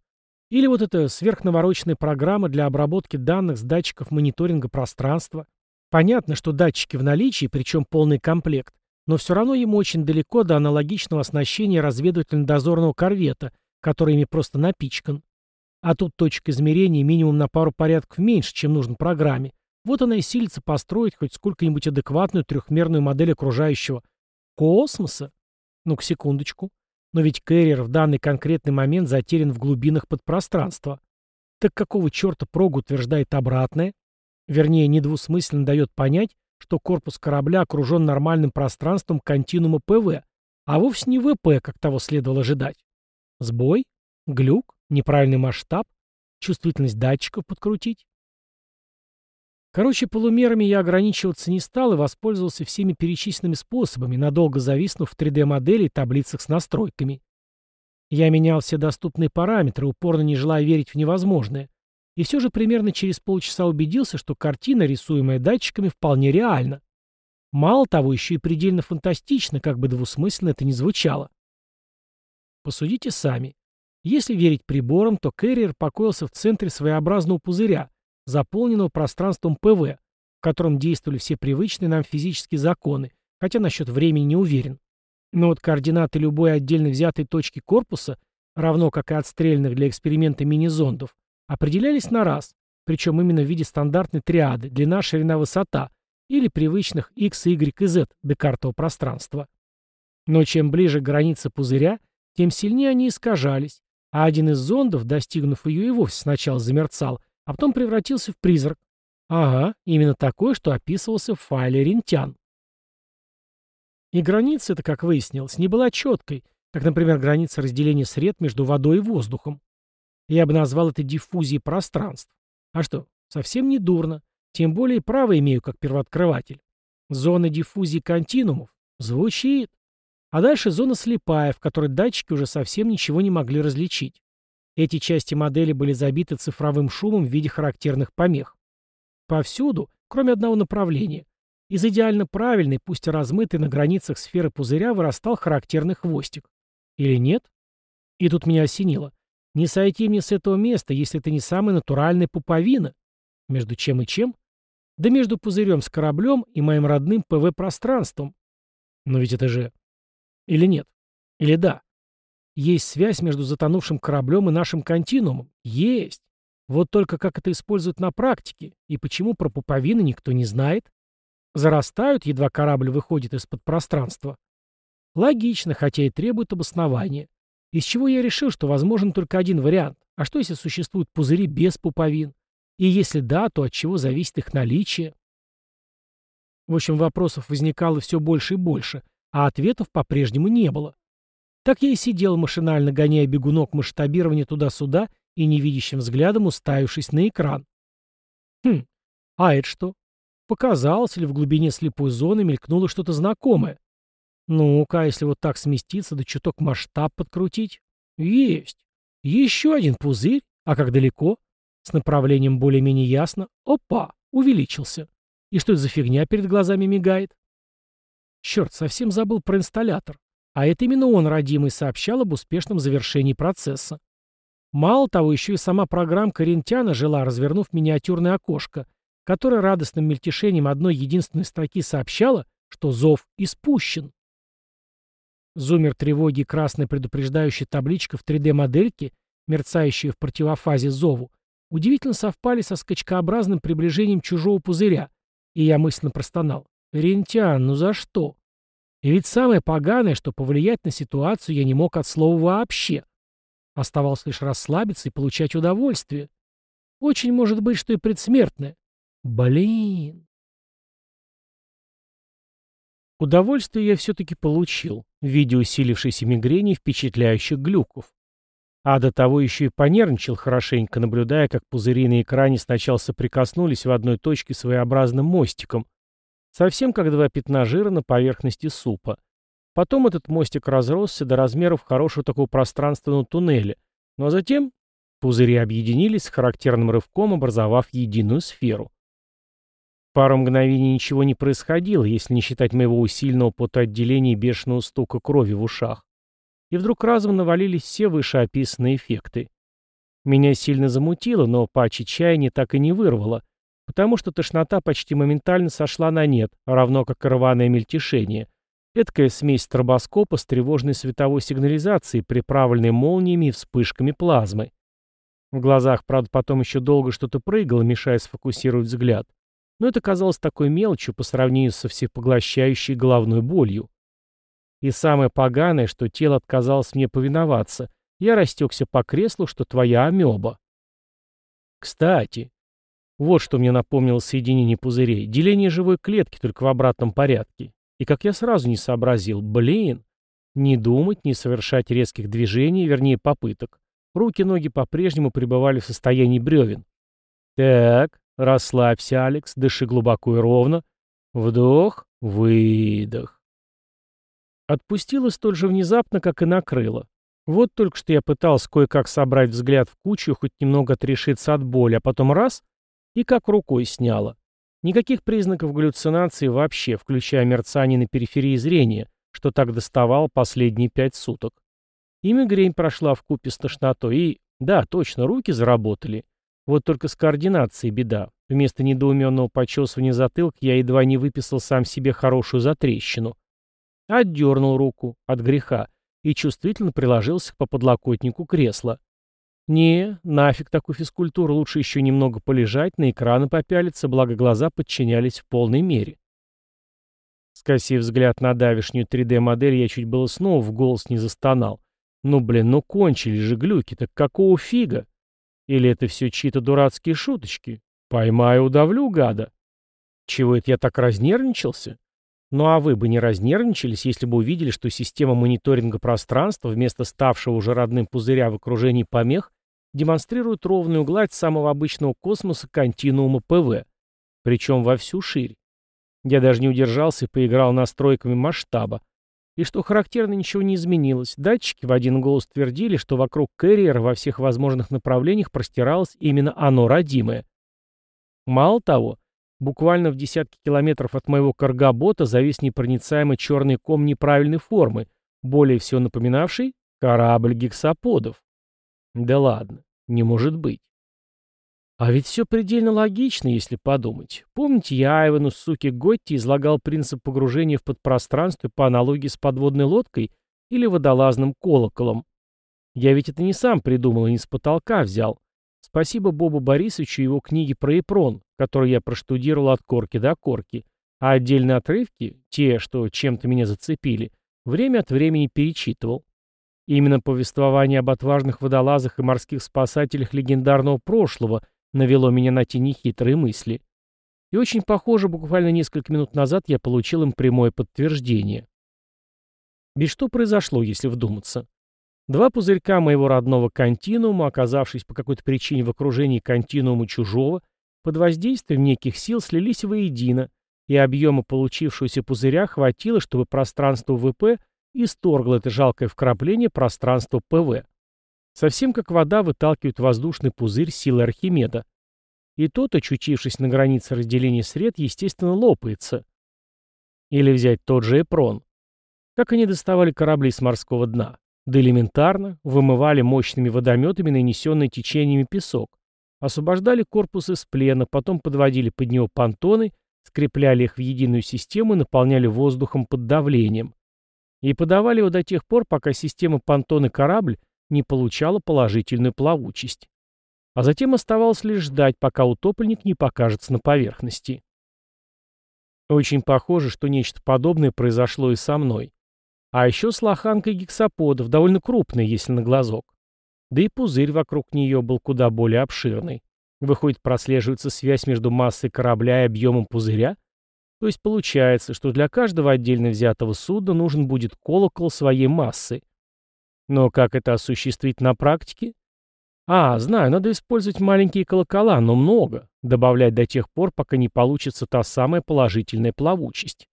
Или вот эта сверхнавороченная программа для обработки данных с датчиков мониторинга пространства. Понятно, что датчики в наличии, причем полный комплект, но все равно ему очень далеко до аналогичного оснащения разведывательно-дозорного корвета, который ими просто напичкан. А тут точка измерения минимум на пару порядков меньше, чем нужно программе. Вот она и силится построить хоть сколько-нибудь адекватную трехмерную модель окружающего космоса. Ну-ка, секундочку. Но ведь Кэрриер в данный конкретный момент затерян в глубинах подпространства. Так какого черта Прог утверждает обратное? Вернее, недвусмысленно дает понять, что корпус корабля окружен нормальным пространством континуума ПВ, а вовсе не ВП, как того следовало ожидать. Сбой? Глюк? Неправильный масштаб? Чувствительность датчиков подкрутить? Короче, полумерами я ограничиваться не стал и воспользовался всеми перечисленными способами, надолго зависнув в 3D-модели и таблицах с настройками. Я менял все доступные параметры, упорно не желая верить в невозможное. И все же примерно через полчаса убедился, что картина, рисуемая датчиками, вполне реальна. Мало того, еще и предельно фантастично, как бы двусмысленно это ни звучало. Посудите сами. Если верить приборам, то Кэрриер покоился в центре своеобразного пузыря, заполненного пространством ПВ, в котором действовали все привычные нам физические законы, хотя насчет времени не уверен. Но вот координаты любой отдельно взятой точки корпуса, равно как и отстрельных для эксперимента мини-зондов, определялись на раз, причем именно в виде стандартной триады длина, ширина, высота или привычных x, y и z декартового пространства. Но чем ближе к границе пузыря, тем сильнее они искажались, а один из зондов, достигнув ее, и вовсе сначала замерцал, а потом превратился в призрак. Ага, именно такой, что описывался в файле Рентян. И граница эта, как выяснилось, не была четкой, как, например, граница разделения сред между водой и воздухом. Я бы назвал это диффузией пространств. А что, совсем не дурно. Тем более право имею как первооткрыватель. Зона диффузии континуумов. Звучит. А дальше зона слепая, в которой датчики уже совсем ничего не могли различить. Эти части модели были забиты цифровым шумом в виде характерных помех. Повсюду, кроме одного направления. Из идеально правильной, пусть и размытой на границах сферы пузыря вырастал характерный хвостик. Или нет? И тут меня осенило. Не сойти мне с этого места, если это не самая натуральная пуповина. Между чем и чем? Да между пузырем с кораблем и моим родным ПВ-пространством. Но ведь это же... Или нет? Или да? Есть связь между затонувшим кораблем и нашим континуумом? Есть. Вот только как это используют на практике, и почему про пуповины никто не знает? Зарастают, едва корабль выходит из-под пространства. Логично, хотя и требует обоснования. Из чего я решил, что возможен только один вариант. А что, если существуют пузыри без пуповин? И если да, то от чего зависит их наличие? В общем, вопросов возникало все больше и больше, а ответов по-прежнему не было. Так я и сидел, машинально гоняя бегунок масштабирования туда-сюда и невидящим взглядом уставившись на экран. Хм, а это что? Показалось ли в глубине слепой зоны мелькнуло что-то знакомое? Ну-ка, если вот так сместиться, да чуток масштаб подкрутить? Есть. Еще один пузырь. А как далеко? С направлением более-менее ясно. Опа, увеличился. И что это за фигня перед глазами мигает? Черт, совсем забыл про инсталлятор. А это именно он, родимый, сообщал об успешном завершении процесса. Мало того, еще и сама программка Рентяна жила, развернув миниатюрное окошко, которое радостным мельтешением одной единственной строки сообщало, что зов испущен. Зумер тревоги и красная предупреждающая табличка в 3D-модельке, мерцающая в противофазе зову, удивительно совпали со скачкообразным приближением чужого пузыря, и я мысленно простонал. «Рентян, ну за что?» И ведь самое поганое, что повлиять на ситуацию я не мог от слова вообще. Оставалось лишь расслабиться и получать удовольствие. Очень может быть, что и предсмертное. Блин. Удовольствие я все-таки получил в виде усилившейся мигрени и впечатляющих глюков. А до того еще и понервничал хорошенько, наблюдая, как пузыри на экране сначала соприкоснулись в одной точке своеобразным мостиком, Совсем как два пятна жира на поверхности супа. Потом этот мостик разросся до размеров хорошего такого пространственного туннеля. Ну затем пузыри объединились с характерным рывком, образовав единую сферу. Пару мгновений ничего не происходило, если не считать моего усиленного потоотделения и бешеного стука крови в ушах. И вдруг разом навалились все вышеописанные эффекты. Меня сильно замутило, но пачи чаяния так и не вырвало, потому что тошнота почти моментально сошла на нет, равно как рваное мельтешение. Эдакая смесь стробоскопа с тревожной световой сигнализацией, приправленной молниями и вспышками плазмы. В глазах, правда, потом еще долго что-то прыгало, мешая сфокусировать взгляд. Но это казалось такой мелочью по сравнению со всепоглощающей головной болью. И самое поганое, что тело отказалось мне повиноваться. Я растекся по креслу, что твоя амеба. Кстати, вот что мне напомнило соединение пузырей. Деление живой клетки, только в обратном порядке. И как я сразу не сообразил, блин, не думать, не совершать резких движений, вернее попыток. Руки-ноги по-прежнему пребывали в состоянии бревен. Так, Расслабься, Алекс, дыши глубоко и ровно. Вдох, выдох. Отпустила столь же внезапно, как и накрыла. Вот только что я пытался кое-как собрать взгляд в кучу, хоть немного отрешиться от боли, а потом раз — и как рукой сняло. Никаких признаков галлюцинации вообще, включая мерцание на периферии зрения, что так доставало последние пять суток. И мигрень прошла в купе с тошнотой, и, да, точно, руки заработали. Вот только с координацией беда. Вместо недоуменного почесывания затылка я едва не выписал сам себе хорошую затрещину. Отдернул руку от греха и чувствительно приложился по подлокотнику кресла. Не, нафиг такую физкультуру, лучше еще немного полежать, на экраны попялиться, благо глаза подчинялись в полной мере. Скосив взгляд на давишнюю 3D-модель, я чуть было снова в голос не застонал. Ну, блин, ну кончились же глюки, так какого фига? Или это все чьи-то дурацкие шуточки? Поймаю, удавлю, гада. Чего это я так разнервничался? Ну а вы бы не разнервничались, если бы увидели, что система мониторинга пространства вместо ставшего уже родным пузыря в окружении помех демонстрирует ровную гладь самого обычного космоса континуума ПВ, причем во всю ширь. Я даже не удержался и поиграл настройками масштаба. И что характерно, ничего не изменилось. Датчики в один голос твердили, что вокруг Кэрриера во всех возможных направлениях простиралось именно оно родимое. Мало того, Буквально в десятки километров от моего каргабота завис непроницаемый черный ком неправильной формы, более всего напоминавший корабль гексаподов. Да ладно, не может быть. А ведь все предельно логично, если подумать. Помните, я Айвану, суки Готти, излагал принцип погружения в подпространство по аналогии с подводной лодкой или водолазным колоколом? Я ведь это не сам придумал и не с потолка взял. Спасибо Бобу Борисовичу и его книге про Эпрон, которую я проштудировал от корки до корки, а отдельные отрывки, те, что чем-то меня зацепили, время от времени перечитывал. Именно повествование об отважных водолазах и морских спасателях легендарного прошлого навело меня на те нехитрые мысли. И очень похоже, буквально несколько минут назад я получил им прямое подтверждение. Ведь что произошло, если вдуматься? Два пузырька моего родного континуума, оказавшись по какой-то причине в окружении континуума чужого, под воздействием неких сил слились воедино, и объема получившегося пузыря хватило, чтобы пространство ВП исторгло это жалкое вкрапление пространства ПВ. Совсем как вода выталкивает воздушный пузырь силы Архимеда. И тот, очутившись на границе разделения сред, естественно, лопается. Или взять тот же Эпрон. Как они доставали корабли с морского дна? Да элементарно, вымывали мощными водометами нанесенный течениями песок, Освобождали корпус из плена, потом подводили под него понтоны, скрепляли их в единую систему и наполняли воздухом под давлением. И подавали его до тех пор, пока система понтоны-корабль не получала положительную плавучесть. А затем оставалось лишь ждать, пока утопленник не покажется на поверхности. Очень похоже, что нечто подобное произошло и со мной. А еще с лоханкой гексаподов, довольно крупной, если на глазок. Да и пузырь вокруг нее был куда более обширный. Выходит, прослеживается связь между массой корабля и объемом пузыря? То есть получается, что для каждого отдельно взятого судна нужен будет колокол своей массы. Но как это осуществить на практике? А, знаю, надо использовать маленькие колокола, но много. Добавлять до тех пор, пока не получится та самая положительная плавучесть.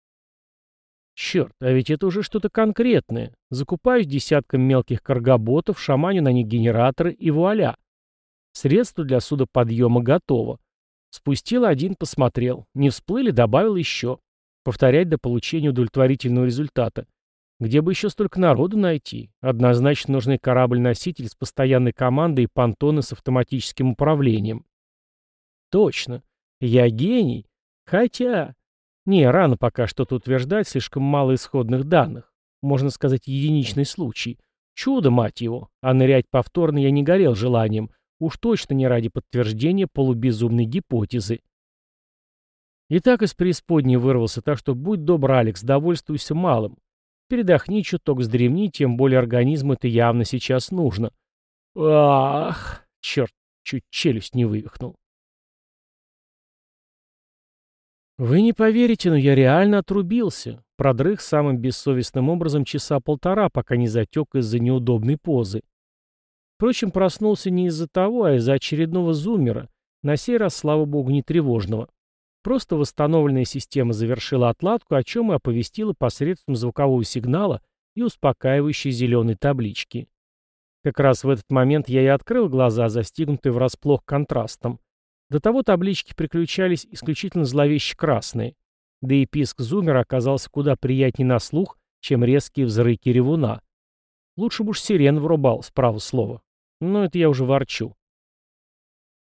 Черт, а ведь это уже что-то конкретное. Закупаюсь десятком мелких каргоботов, шаманю на них генераторы и вуаля. Средство для судоподъема готово. Спустил один, посмотрел. Не всплыли, добавил еще. Повторять до получения удовлетворительного результата. Где бы еще столько народу найти? Однозначно нужный корабль-носитель с постоянной командой и понтоны с автоматическим управлением. Точно. Я гений. Хотя... Не, рано пока что-то утверждать, слишком мало исходных данных. Можно сказать, единичный случай. Чудо, мать его. А нырять повторно я не горел желанием. Уж точно не ради подтверждения полубезумной гипотезы. И так из преисподней вырвался, так что будь добр, Алекс, довольствуйся малым. Передохни чуток, сдремни, тем более организму это явно сейчас нужно. Ах, черт, чуть челюсть не вывихнул. Вы не поверите, но я реально отрубился. Продрых самым бессовестным образом часа полтора, пока не затек из-за неудобной позы. Впрочем, проснулся не из-за того, а из-за очередного зумера, на сей раз, слава богу, не тревожного. Просто восстановленная система завершила отладку, о чем и оповестила посредством звукового сигнала и успокаивающей зеленой таблички. Как раз в этот момент я и открыл глаза, застигнутые врасплох контрастом. До того таблички приключались исключительно зловеще красные. Да и писк зумера оказался куда приятнее на слух, чем резкие взрыки ревуна. Лучше бы уж сирен врубал, справа слова. Но это я уже ворчу.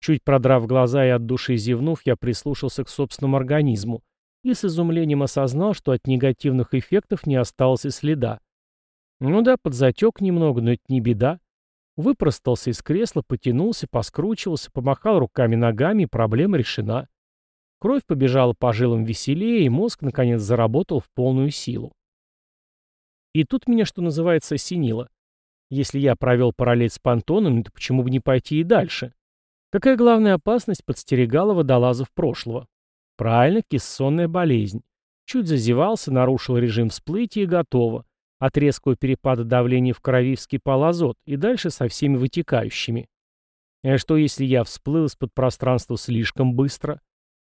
Чуть продрав глаза и от души зевнув, я прислушался к собственному организму и с изумлением осознал, что от негативных эффектов не осталось и следа. Ну да, подзатек немного, но это не беда. Выпростался из кресла, потянулся, поскручивался, помахал руками-ногами, проблема решена. Кровь побежала по жилам веселее, и мозг, наконец, заработал в полную силу. И тут меня, что называется, осенило. Если я провел параллель с понтоном, то почему бы не пойти и дальше? Какая главная опасность подстерегала водолазов прошлого? Правильно, кессонная болезнь. Чуть зазевался, нарушил режим всплытия и готово. От резкого перепада давления в крови вскипал азот, и дальше со всеми вытекающими. А что, если я всплыл из-под пространства слишком быстро?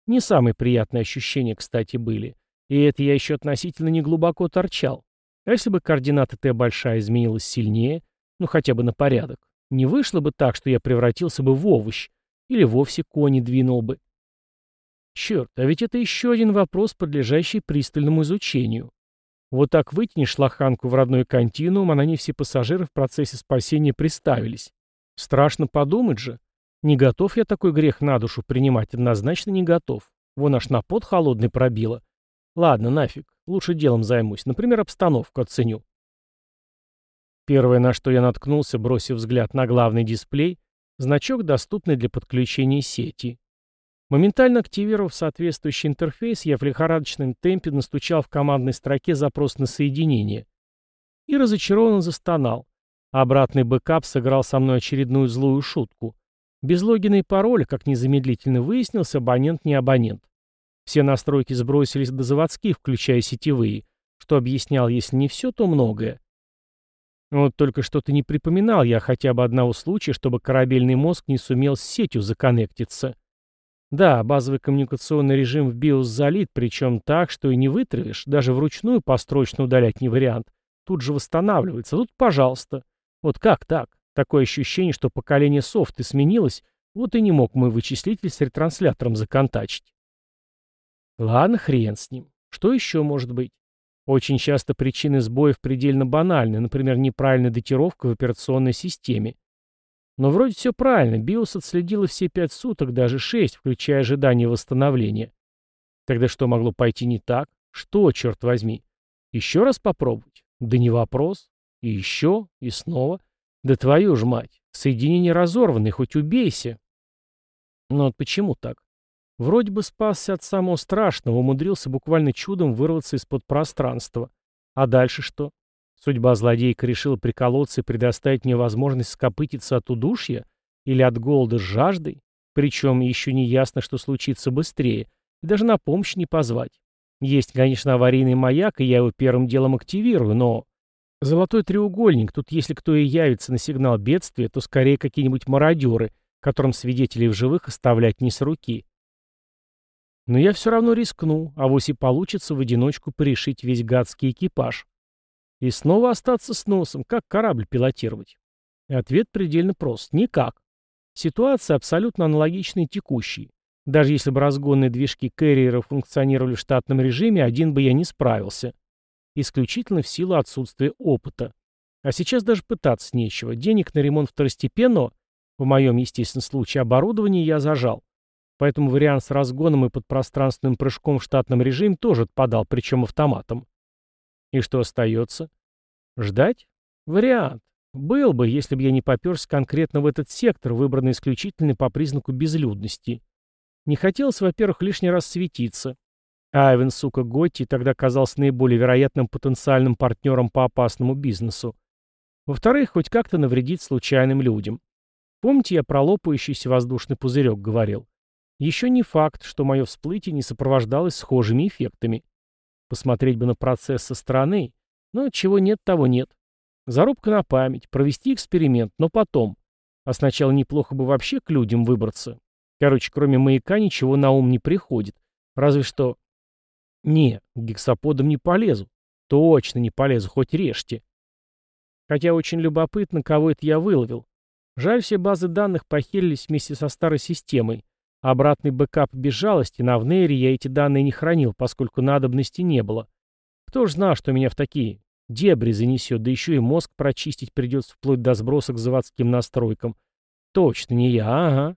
Не самые приятные ощущения, кстати, были. И это я еще относительно неглубоко торчал. А если бы координата Т большая изменилась сильнее, ну хотя бы на порядок, не вышло бы так, что я превратился бы в овощ, или вовсе кони двинул бы. Черт, а ведь это еще один вопрос, подлежащий пристальному изучению. Вот так вытянешь лоханку в родной континуум, а на ней все пассажиры в процессе спасения приставились. Страшно подумать же. Не готов я такой грех на душу принимать, однозначно не готов. Вон аж на пот холодный пробило. Ладно, нафиг. Лучше делом займусь. Например, обстановку оценю. Первое, на что я наткнулся, бросив взгляд на главный дисплей, значок, доступный для подключения сети. Моментально активировав соответствующий интерфейс, я в лихорадочном темпе настучал в командной строке запрос на соединение. И разочарованно застонал. Обратный бэкап сыграл со мной очередную злую шутку. Без логина и пароля, как незамедлительно выяснилось, абонент не абонент. Все настройки сбросились до заводских, включая сетевые, что объяснял, если не все, то многое. Вот только что-то не припоминал я хотя бы одного случая, чтобы корабельный мозг не сумел с сетью законнектиться. Да, базовый коммуникационный режим в BIOS залит, причем так, что и не вытравишь, даже вручную построчно удалять не вариант. Тут же восстанавливается, тут пожалуйста. Вот как так? Такое ощущение, что поколение софта сменилось, вот и не мог мой вычислитель с ретранслятором законтачить. Ладно, хрен с ним. Что еще может быть? Очень часто причины сбоев предельно банальны, например, неправильная датировка в операционной системе. Но вроде все правильно, BIOS отследила все пять суток, даже шесть, включая ожидание восстановления. Тогда что могло пойти не так? Что, черт возьми? Еще раз попробовать? Да не вопрос. И еще, и снова. Да твою ж мать, соединение разорваны, хоть убейся. Но вот почему так? Вроде бы спасся от самого страшного, умудрился буквально чудом вырваться из-под пространства. А дальше что? Судьба злодейка решила приколоться и предоставить мне возможность скопытиться от удушья? Или от голода с жаждой? Причем еще не ясно, что случится быстрее. И даже на помощь не позвать. Есть, конечно, аварийный маяк, и я его первым делом активирую, но... Золотой треугольник, тут если кто и явится на сигнал бедствия, то скорее какие-нибудь мародеры, которым свидетелей в живых оставлять не с руки. Но я все равно рискну, а вось и получится в одиночку порешить весь гадский экипаж. И снова остаться с носом, как корабль пилотировать? Ответ предельно прост. Никак. Ситуация абсолютно аналогичная текущей. Даже если бы разгонные движки Кэрриера функционировали в штатном режиме, один бы я не справился. Исключительно в силу отсутствия опыта. А сейчас даже пытаться нечего. Денег на ремонт второстепенного, в моем, естественно, случае, оборудования я зажал. Поэтому вариант с разгоном и подпространственным прыжком в штатном режиме тоже отпадал, причем автоматом. И что остается? Ждать? Вариант. Был бы, если бы я не поперся конкретно в этот сектор, выбранный исключительно по признаку безлюдности. Не хотелось, во-первых, лишний раз светиться. Айвен, сука, Готти тогда казался наиболее вероятным потенциальным партнером по опасному бизнесу. Во-вторых, хоть как-то навредить случайным людям. Помните, я про лопающийся воздушный пузырек говорил? Еще не факт, что мое всплытие не сопровождалось схожими эффектами. Посмотреть бы на процесс со стороны, но чего нет, того нет. Зарубка на память, провести эксперимент, но потом. А сначала неплохо бы вообще к людям выбраться. Короче, кроме маяка ничего на ум не приходит. Разве что... Не, к не полезу. Точно не полезу, хоть режьте. Хотя очень любопытно, кого это я выловил. Жаль, все базы данных похерились вместе со старой системой. Обратный бэкап без жалости, в нейре я эти данные не хранил, поскольку надобности не было. Кто ж знал, что меня в такие дебри занесет, да еще и мозг прочистить придется вплоть до сброса к заводским настройкам. Точно не я, ага.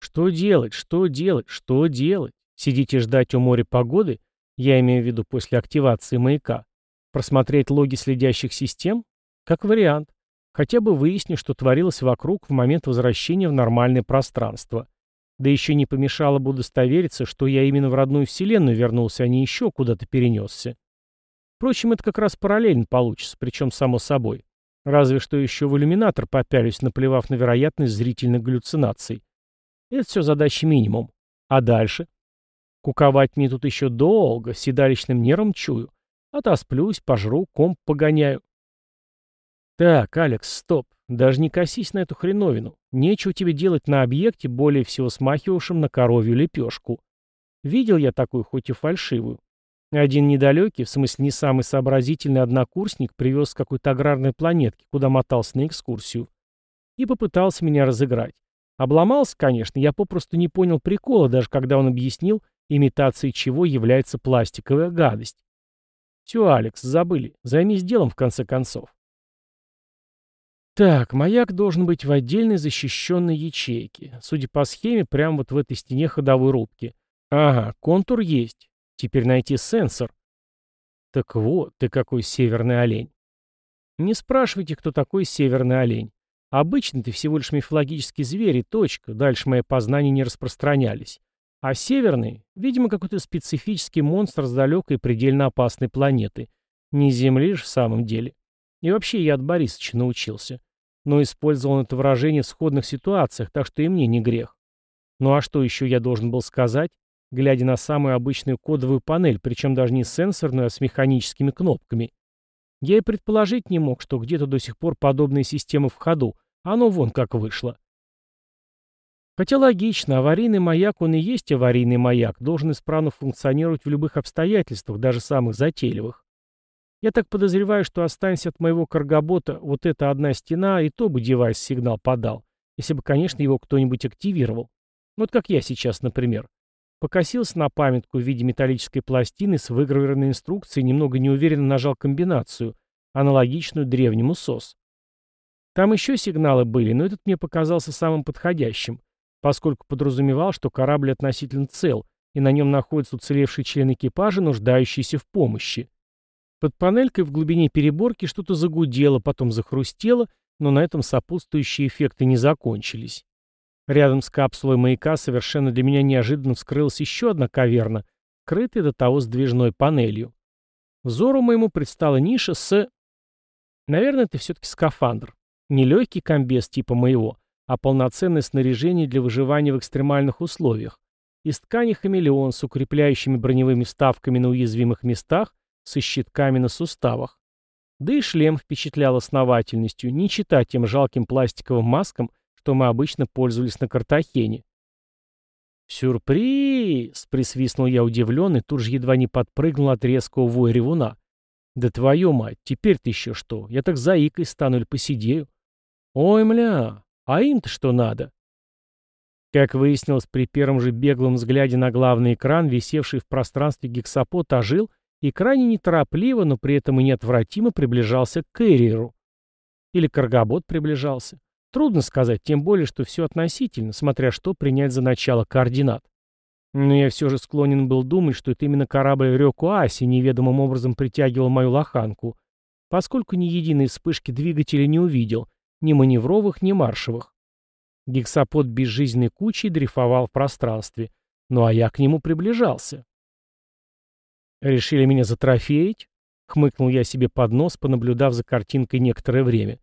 Что делать, что делать, что делать? Сидеть и ждать у моря погоды? Я имею в виду после активации маяка. Просмотреть логи следящих систем? Как вариант. Хотя бы выяснить, что творилось вокруг в момент возвращения в нормальное пространство. Да еще не помешало бы удостовериться, что я именно в родную вселенную вернулся, а не еще куда-то перенесся. Впрочем, это как раз параллельно получится, причем само собой. Разве что еще в иллюминатор попялюсь, наплевав на вероятность зрительных галлюцинаций. Это все задача минимум. А дальше? Куковать мне тут еще долго, седалищным нервом чую. Отосплюсь, пожру, комп погоняю. Так, Алекс, стоп. Даже не косись на эту хреновину. Нечего тебе делать на объекте, более всего смахивавшем на коровью лепешку. Видел я такую, хоть и фальшивую. Один недалекий, в смысле не самый сообразительный однокурсник, привез с какой-то аграрной планетки, куда мотался на экскурсию. И попытался меня разыграть. Обломался, конечно, я попросту не понял прикола, даже когда он объяснил, имитацией чего является пластиковая гадость. Все, Алекс, забыли. Займись делом, в конце концов. Так, маяк должен быть в отдельной защищенной ячейке. Судя по схеме, прямо вот в этой стене ходовой рубки. Ага, контур есть. Теперь найти сенсор. Так вот, ты какой северный олень. Не спрашивайте, кто такой северный олень. Обычно ты всего лишь мифологический зверь и точка. Дальше мои познания не распространялись. А северный, видимо, какой-то специфический монстр с далекой предельно опасной планеты. Не Земли же в самом деле. И вообще я от Борисовича научился но использовал это выражение в сходных ситуациях, так что и мне не грех. Ну а что еще я должен был сказать, глядя на самую обычную кодовую панель, причем даже не сенсорную, а с механическими кнопками? Я и предположить не мог, что где-то до сих пор подобные системы в ходу, а оно вон как вышло. Хотя логично, аварийный маяк, он и есть аварийный маяк, должен исправно функционировать в любых обстоятельствах, даже самых затейливых. Я так подозреваю, что останься от моего каргобота вот эта одна стена, и то бы девайс сигнал подал, если бы, конечно, его кто-нибудь активировал. Вот как я сейчас, например. Покосился на памятку в виде металлической пластины с выгравированной инструкцией немного неуверенно нажал комбинацию, аналогичную древнему СОС. Там еще сигналы были, но этот мне показался самым подходящим, поскольку подразумевал, что корабль относительно цел, и на нем находится уцелевший член экипажа, нуждающийся в помощи. Под панелькой в глубине переборки что-то загудело, потом захрустело, но на этом сопутствующие эффекты не закончились. Рядом с капсулой маяка совершенно для меня неожиданно вскрылась еще одна каверна, крытая до того сдвижной панелью. Взору моему предстала ниша с... Наверное, это все-таки скафандр. Не легкий комбез типа моего, а полноценное снаряжение для выживания в экстремальных условиях. Из ткани хамелеон с укрепляющими броневыми вставками на уязвимых местах со щитками на суставах. Да и шлем впечатлял основательностью, не читать тем жалким пластиковым маскам, что мы обычно пользовались на Картахене. «Сюрприз!» — присвистнул я удивленный, тут же едва не подпрыгнул от резкого воя ревуна. «Да твою мать, теперь-то еще что? Я так заикой стану или посидею?» «Ой, мля, а им-то что надо?» Как выяснилось при первом же беглом взгляде на главный экран, висевший в пространстве гексапот ожил и крайне неторопливо, но при этом и неотвратимо приближался к Кэрриеру. Или Каргобот приближался. Трудно сказать, тем более, что все относительно, смотря что принять за начало координат. Но я все же склонен был думать, что это именно корабль Рёку Аси неведомым образом притягивал мою лоханку, поскольку ни единой вспышки двигателя не увидел, ни маневровых, ни маршевых. Гексапод безжизненной кучей дрейфовал в пространстве, ну а я к нему приближался. «Решили меня затрофеить?» — хмыкнул я себе под нос, понаблюдав за картинкой некоторое время.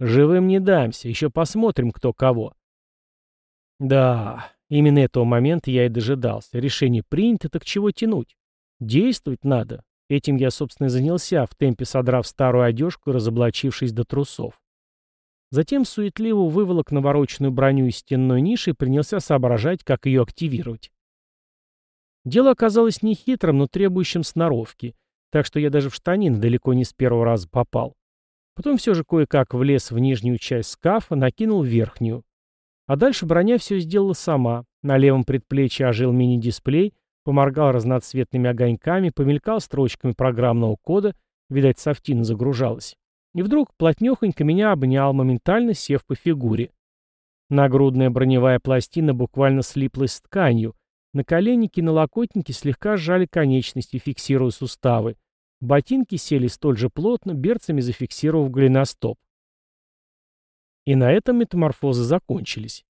«Живым не дамся, еще посмотрим, кто кого». Да, именно этого момента я и дожидался. Решение принято, так чего тянуть? Действовать надо. Этим я, собственно, и занялся, в темпе содрав старую одежку и разоблачившись до трусов. Затем суетливо выволок навороченную броню из стенной ниши и принялся соображать, как ее активировать. Дело оказалось нехитрым, но требующим сноровки, так что я даже в штанины далеко не с первого раза попал. Потом все же кое-как влез в нижнюю часть скафа, накинул верхнюю. А дальше броня все сделала сама. На левом предплечье ожил мини-дисплей, поморгал разноцветными огоньками, помелькал строчками программного кода, видать, софтина загружалась. И вдруг плотнехонько меня обнял, моментально сев по фигуре. Нагрудная броневая пластина буквально слиплась с тканью. Наколенники и налокотники слегка сжали конечности, фиксируя суставы. Ботинки сели столь же плотно, берцами зафиксировав голеностоп. И на этом метаморфозы закончились.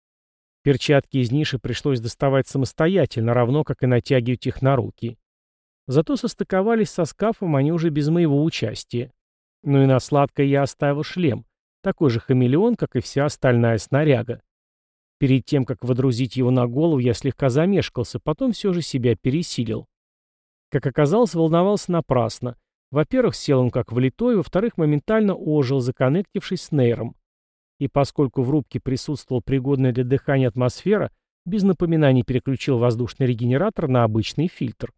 Перчатки из ниши пришлось доставать самостоятельно, равно как и натягивать их на руки. Зато состыковались со скафом они уже без моего участия. Ну и на сладкое я оставил шлем, такой же хамелеон, как и вся остальная снаряга. Перед тем, как водрузить его на голову, я слегка замешкался, потом все же себя пересилил. Как оказалось, волновался напрасно. Во-первых, сел он как влитой, во-вторых, моментально ожил, законнектившись с нейром. И поскольку в рубке присутствовала пригодная для дыхания атмосфера, без напоминаний переключил воздушный регенератор на обычный фильтр.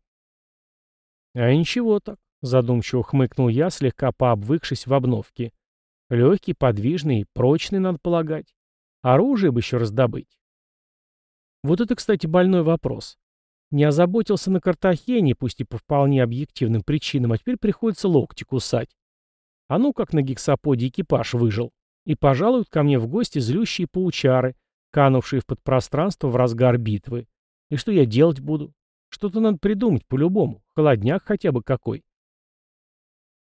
А ничего так. Задумчиво хмыкнул я, слегка пообвыкшись в обновке. Легкий, подвижный, прочный, надо полагать. Оружие бы еще раздобыть. Вот это, кстати, больной вопрос. Не озаботился на Картахене, пусть и по вполне объективным причинам, а теперь приходится локти кусать. А ну как на гексаподе экипаж выжил. И пожалуют ко мне в гости злющие паучары, канувшие в подпространство в разгар битвы. И что я делать буду? Что-то надо придумать по-любому. Холодняк хотя бы какой.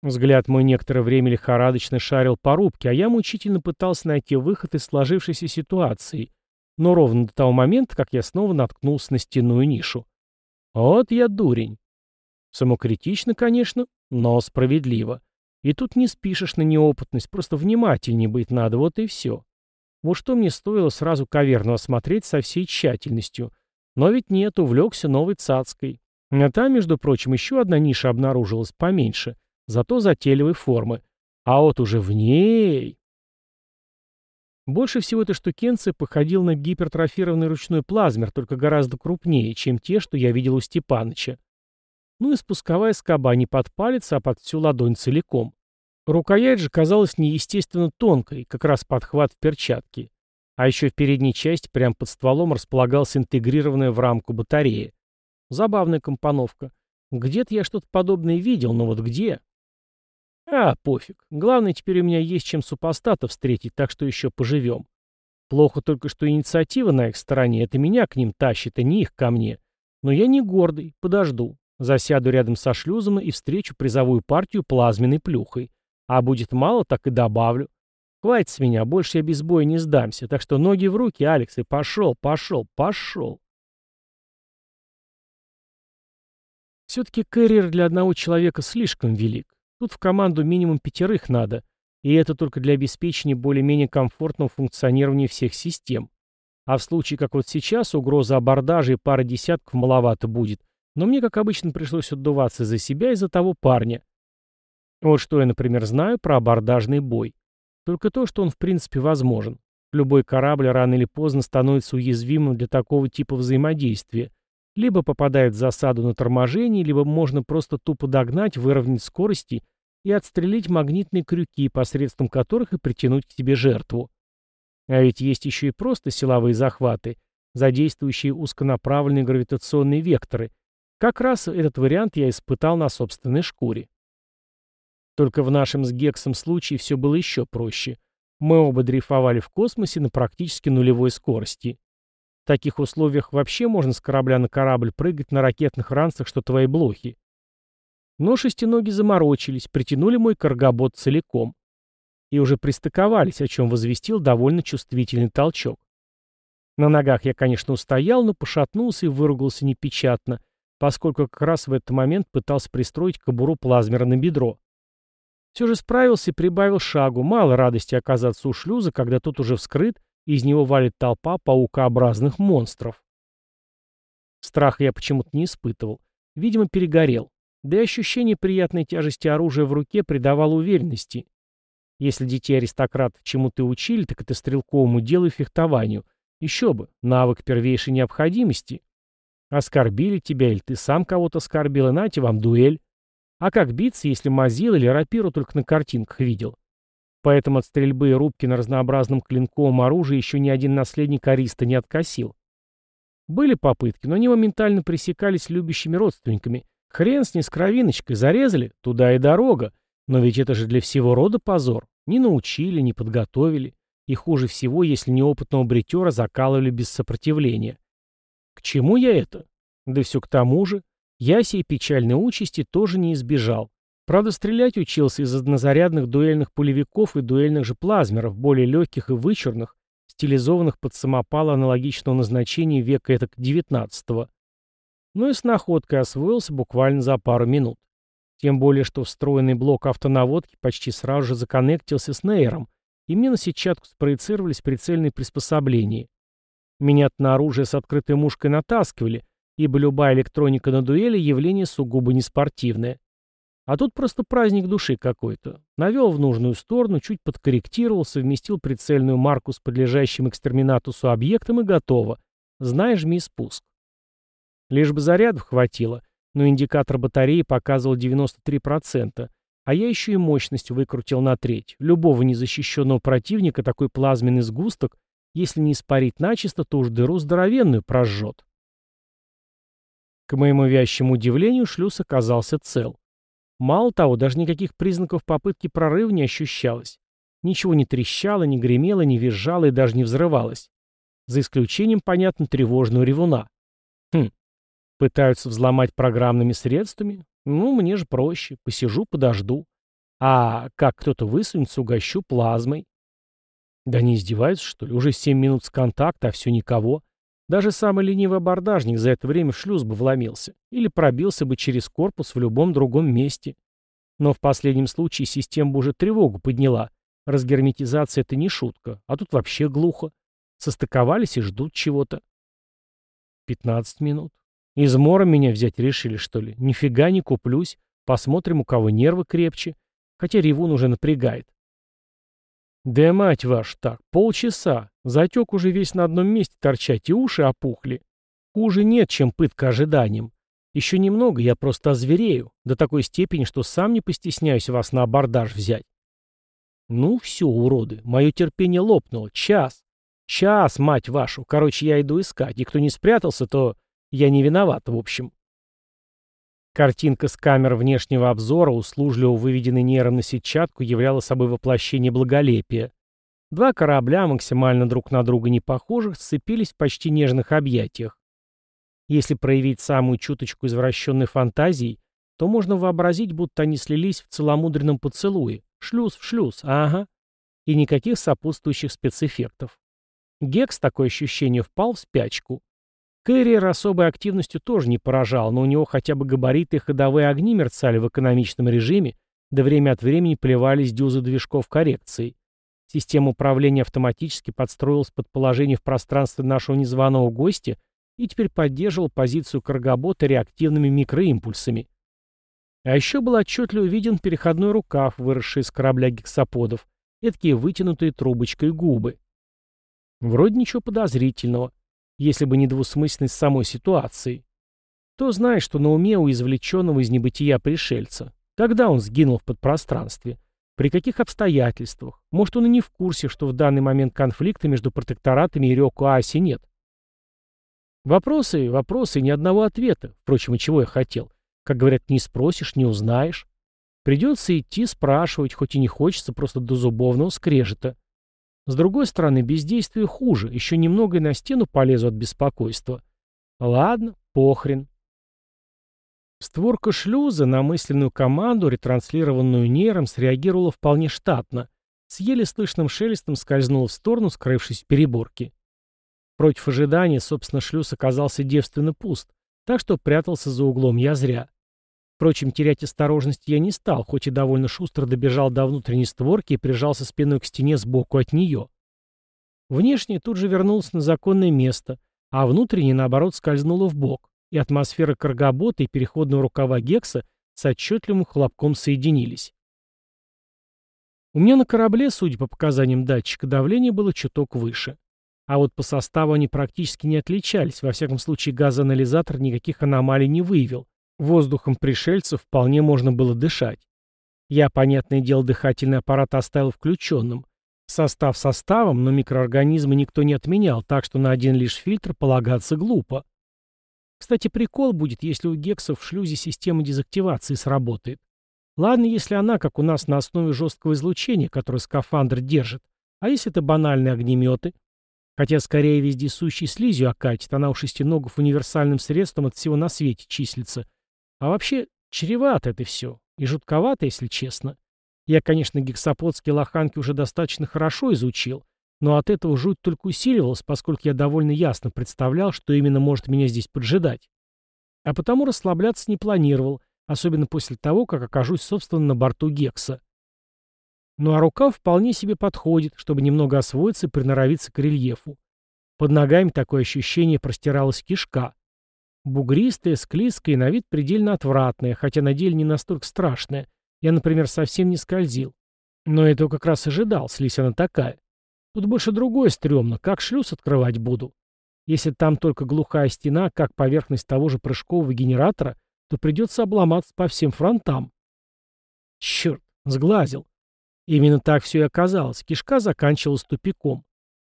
Взгляд мой некоторое время лихорадочно шарил по рубке, а я мучительно пытался найти выход из сложившейся ситуации, но ровно до того момента, как я снова наткнулся на стенную нишу. Вот я дурень. Самокритично, конечно, но справедливо. И тут не спишешь на неопытность, просто внимательнее быть надо, вот и все. Вот что мне стоило сразу каверну осмотреть со всей тщательностью. Но ведь нет, увлекся новой цацкой. А там, между прочим, еще одна ниша обнаружилась поменьше — зато затейливой формы. А вот уже в ней... Больше всего эта штукенция походила на гипертрофированный ручной плазмер, только гораздо крупнее, чем те, что я видел у Степаныча. Ну и спусковая скоба не под палец, а под всю ладонь целиком. Рукоять же казалась неестественно тонкой, как раз подхват в перчатке. А еще в передней части, прямо под стволом, располагалась интегрированная в рамку батарея. Забавная компоновка. Где-то я что-то подобное видел, но вот где? А, пофиг. Главное, теперь у меня есть чем супостата встретить, так что еще поживем. Плохо только, что инициатива на их стороне, это меня к ним тащит, а не их ко мне. Но я не гордый, подожду. Засяду рядом со шлюзом и встречу призовую партию плазменной плюхой. А будет мало, так и добавлю. Хватит с меня, больше я без боя не сдамся. Так что ноги в руки, Алекс, и пошел, пошел, пошел. Все-таки карьер для одного человека слишком велик. Тут в команду минимум пятерых надо, и это только для обеспечения более-менее комфортного функционирования всех систем. А в случае, как вот сейчас, угроза абордажа и пара десятков маловато будет, но мне, как обычно, пришлось отдуваться за себя и за того парня. Вот что я, например, знаю про абордажный бой. Только то, что он в принципе возможен. Любой корабль рано или поздно становится уязвимым для такого типа взаимодействия, либо попадает в засаду на торможении, либо можно просто тупо догнать, выровнять скорости и отстрелить магнитные крюки, посредством которых и притянуть к себе жертву. А ведь есть еще и просто силовые захваты, задействующие узконаправленные гравитационные векторы. Как раз этот вариант я испытал на собственной шкуре. Только в нашем с Гексом случае все было еще проще. Мы оба дрейфовали в космосе на практически нулевой скорости. В таких условиях вообще можно с корабля на корабль прыгать на ракетных ранцах, что твои блохи. Но шестиноги заморочились, притянули мой каргобот целиком. И уже пристыковались, о чем возвестил довольно чувствительный толчок. На ногах я, конечно, устоял, но пошатнулся и выругался непечатно, поскольку как раз в этот момент пытался пристроить кобуру плазмера на бедро. Все же справился и прибавил шагу. Мало радости оказаться у шлюза, когда тот уже вскрыт, из него валит толпа паукообразных монстров. Страха я почему-то не испытывал. Видимо, перегорел. Да и ощущение приятной тяжести оружия в руке придавало уверенности. Если детей аристократов чему-то учили, так это стрелковому делу и фехтованию. Еще бы, навык первейшей необходимости. Оскорбили тебя, или ты сам кого-то оскорбил, и нате вам дуэль. А как биться, если мазил или рапиру только на картинках видел? Поэтому от стрельбы и рубки на разнообразном клинковом оружии еще ни один наследник Ариста не откосил. Были попытки, но они моментально пресекались любящими родственниками. Хрен с ней с кровиночкой, зарезали, туда и дорога. Но ведь это же для всего рода позор. Не научили, не подготовили. И хуже всего, если неопытного бритера закалывали без сопротивления. К чему я это? Да все к тому же. Я сей печальной участи тоже не избежал. Правда, стрелять учился из однозарядных дуэльных пулевиков и дуэльных же плазмеров, более легких и вычурных, стилизованных под самопалы аналогичного назначения века этак девятнадцатого. Ну и с находкой освоился буквально за пару минут. Тем более, что встроенный блок автонаводки почти сразу же законнектился с нейром, и мне на сетчатку спроецировались прицельные приспособления. Меня на оружие с открытой мушкой натаскивали, ибо любая электроника на дуэли – явление сугубо неспортивное. А тут просто праздник души какой-то. Навел в нужную сторону, чуть подкорректировал, совместил прицельную марку с подлежащим экстерминатусу объектом и готово. Знаешь, жми спуск. Лишь бы зарядов хватило, но индикатор батареи показывал 93%, а я еще и мощность выкрутил на треть. Любого незащищенного противника такой плазменный сгусток, если не испарить начисто, то уж дыру здоровенную прожжет. К моему вящему удивлению, шлюз оказался цел. Мало того, даже никаких признаков попытки прорыва не ощущалось. Ничего не трещало, не гремело, не визжало и даже не взрывалось. За исключением, понятно, тревожного ревуна. Хм, пытаются взломать программными средствами? Ну, мне же проще. Посижу, подожду. А как кто-то высунется, угощу плазмой. Да не издеваются, что ли? Уже семь минут с контакта, а все никого. Даже самый ленивый абордажник за это время в шлюз бы вломился или пробился бы через корпус в любом другом месте. Но в последнем случае система бы уже тревогу подняла. Разгерметизация — это не шутка, а тут вообще глухо. Состыковались и ждут чего-то. 15 минут. Измором меня взять решили, что ли? Нифига не куплюсь. Посмотрим, у кого нервы крепче. Хотя ревун уже напрягает. Да мать ваш, так, полчаса. Затек уже весь на одном месте торчать, и уши опухли. Хуже нет, чем пытка ожиданием. Еще немного, я просто озверею, до такой степени, что сам не постесняюсь вас на абордаж взять. Ну все, уроды, мое терпение лопнуло. Час. Час, мать вашу. Короче, я иду искать, и кто не спрятался, то я не виноват, в общем. Картинка с камер внешнего обзора, услужливо выведенной нейром на сетчатку, являла собой воплощение благолепия. Два корабля, максимально друг на друга не похожих, сцепились в почти нежных объятиях. Если проявить самую чуточку извращенной фантазии, то можно вообразить, будто они слились в целомудренном поцелуе. Шлюз в шлюз, ага. И никаких сопутствующих спецэффектов. Гекс, такое ощущение, впал в спячку. Кэрриер особой активностью тоже не поражал, но у него хотя бы габариты и ходовые огни мерцали в экономичном режиме, да время от времени плевались дюзы движков коррекции. Система управления автоматически подстроилась под положение в пространстве нашего незваного гостя и теперь поддерживал позицию каргобота реактивными микроимпульсами. А еще был отчетливо виден переходной рукав, выросший из корабля гексаподов, и такие вытянутые трубочкой губы. Вроде ничего подозрительного если бы не двусмысленность самой ситуации. Кто знает, что на уме у извлеченного из небытия пришельца? Когда он сгинул в подпространстве? При каких обстоятельствах? Может, он и не в курсе, что в данный момент конфликта между протекторатами и Рёку-Аси нет? Вопросы, вопросы, ни одного ответа. Впрочем, и чего я хотел? Как говорят, не спросишь, не узнаешь. Придется идти спрашивать, хоть и не хочется, просто до зубовного скрежета. С другой стороны, бездействие хуже, еще немного и на стену полезу от беспокойства. Ладно, похрен. Створка шлюза на мысленную команду, ретранслированную нейром, среагировала вполне штатно. С еле слышным шелестом скользнула в сторону, скрывшись в переборке. Против ожидания, собственно, шлюз оказался девственно пуст, так что прятался за углом я зря. Впрочем, терять осторожность я не стал, хоть и довольно шустро добежал до внутренней створки и прижался спиной к стене сбоку от нее. Внешне тут же вернулся на законное место, а внутренне, наоборот, скользнуло в бок, и атмосфера каргобота и переходного рукава Гекса с отчетливым хлопком соединились. У меня на корабле, судя по показаниям датчика, давление было чуток выше. А вот по составу они практически не отличались, во всяком случае газоанализатор никаких аномалий не выявил. Воздухом пришельцев вполне можно было дышать. Я, понятное дело, дыхательный аппарат оставил включенным. Состав составом, но микроорганизмы никто не отменял, так что на один лишь фильтр полагаться глупо. Кстати, прикол будет, если у гексов в шлюзе система дезактивации сработает. Ладно, если она, как у нас, на основе жесткого излучения, которое скафандр держит. А если это банальные огнеметы? Хотя скорее вездесущей слизью окатит, она у шестиногов универсальным средством от всего на свете числится. А вообще, чревато это все. И жутковато, если честно. Я, конечно, гексаподские лоханки уже достаточно хорошо изучил, но от этого жуть только усиливалась, поскольку я довольно ясно представлял, что именно может меня здесь поджидать. А потому расслабляться не планировал, особенно после того, как окажусь, собственно, на борту Гекса. Ну а рука вполне себе подходит, чтобы немного освоиться и приноровиться к рельефу. Под ногами такое ощущение простиралась кишка. Бугристая, склизкая и на вид предельно отвратная, хотя на деле не настолько страшная. Я, например, совсем не скользил. Но этого как раз ожидал, слизь она такая. Тут больше другое стрёмно, как шлюз открывать буду. Если там только глухая стена, как поверхность того же прыжкового генератора, то придется обломаться по всем фронтам. Черт, сглазил. Именно так все и оказалось. Кишка заканчивалась тупиком.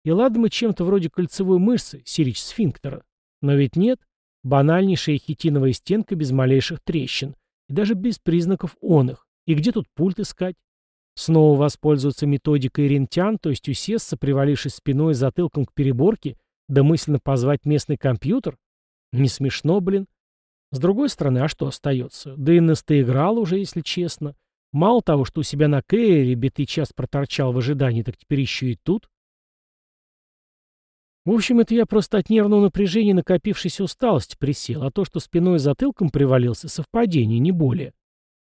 И ладно мы чем-то вроде кольцевой мышцы, сирич сфинктера. Но ведь нет. Банальнейшая хитиновая стенка без малейших трещин. И даже без признаков он их. И где тут пульт искать? Снова воспользоваться методикой рентян, то есть усесться, привалившись спиной и затылком к переборке, да мысленно позвать местный компьютер? Не смешно, блин. С другой стороны, а что остается? Да и играл уже, если честно. Мало того, что у себя на Кэре битый час проторчал в ожидании, так теперь еще и тут. В общем, это я просто от нервного напряжения накопившейся усталости присел, а то, что спиной и затылком привалился, совпадение, не более.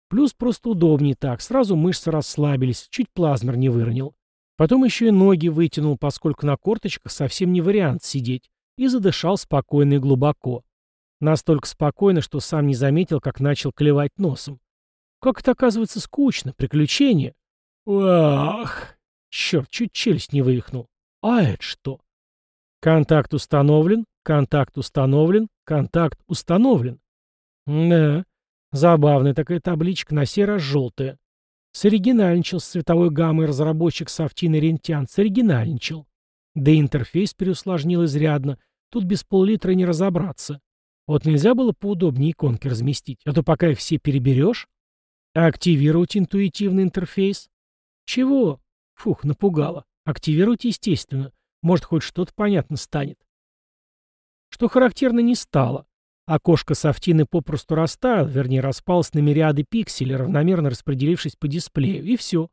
Плюс просто удобнее так, сразу мышцы расслабились, чуть плазмер не выронил. Потом еще и ноги вытянул, поскольку на корточках совсем не вариант сидеть, и задышал спокойно и глубоко. Настолько спокойно, что сам не заметил, как начал клевать носом. Как это оказывается скучно, приключение. Ах! Черт, чуть челюсть не вывихнул. А это что? Контакт установлен, контакт установлен, контакт установлен. Да, забавная такая табличка, на сей раз желтая. Соригинальничал с цветовой гаммой разработчик Софтин Рентян, соригинальничал. Да и интерфейс переусложнил изрядно, тут без пол-литра не разобраться. Вот нельзя было поудобнее иконки разместить, а то пока их все переберешь. активировать интуитивный интерфейс? Чего? Фух, напугало. Активировать естественно. Может, хоть что-то понятно станет. Что характерно, не стало. Окошко софтины попросту растаяло, вернее, распалось на мириады пикселей, равномерно распределившись по дисплею, и все.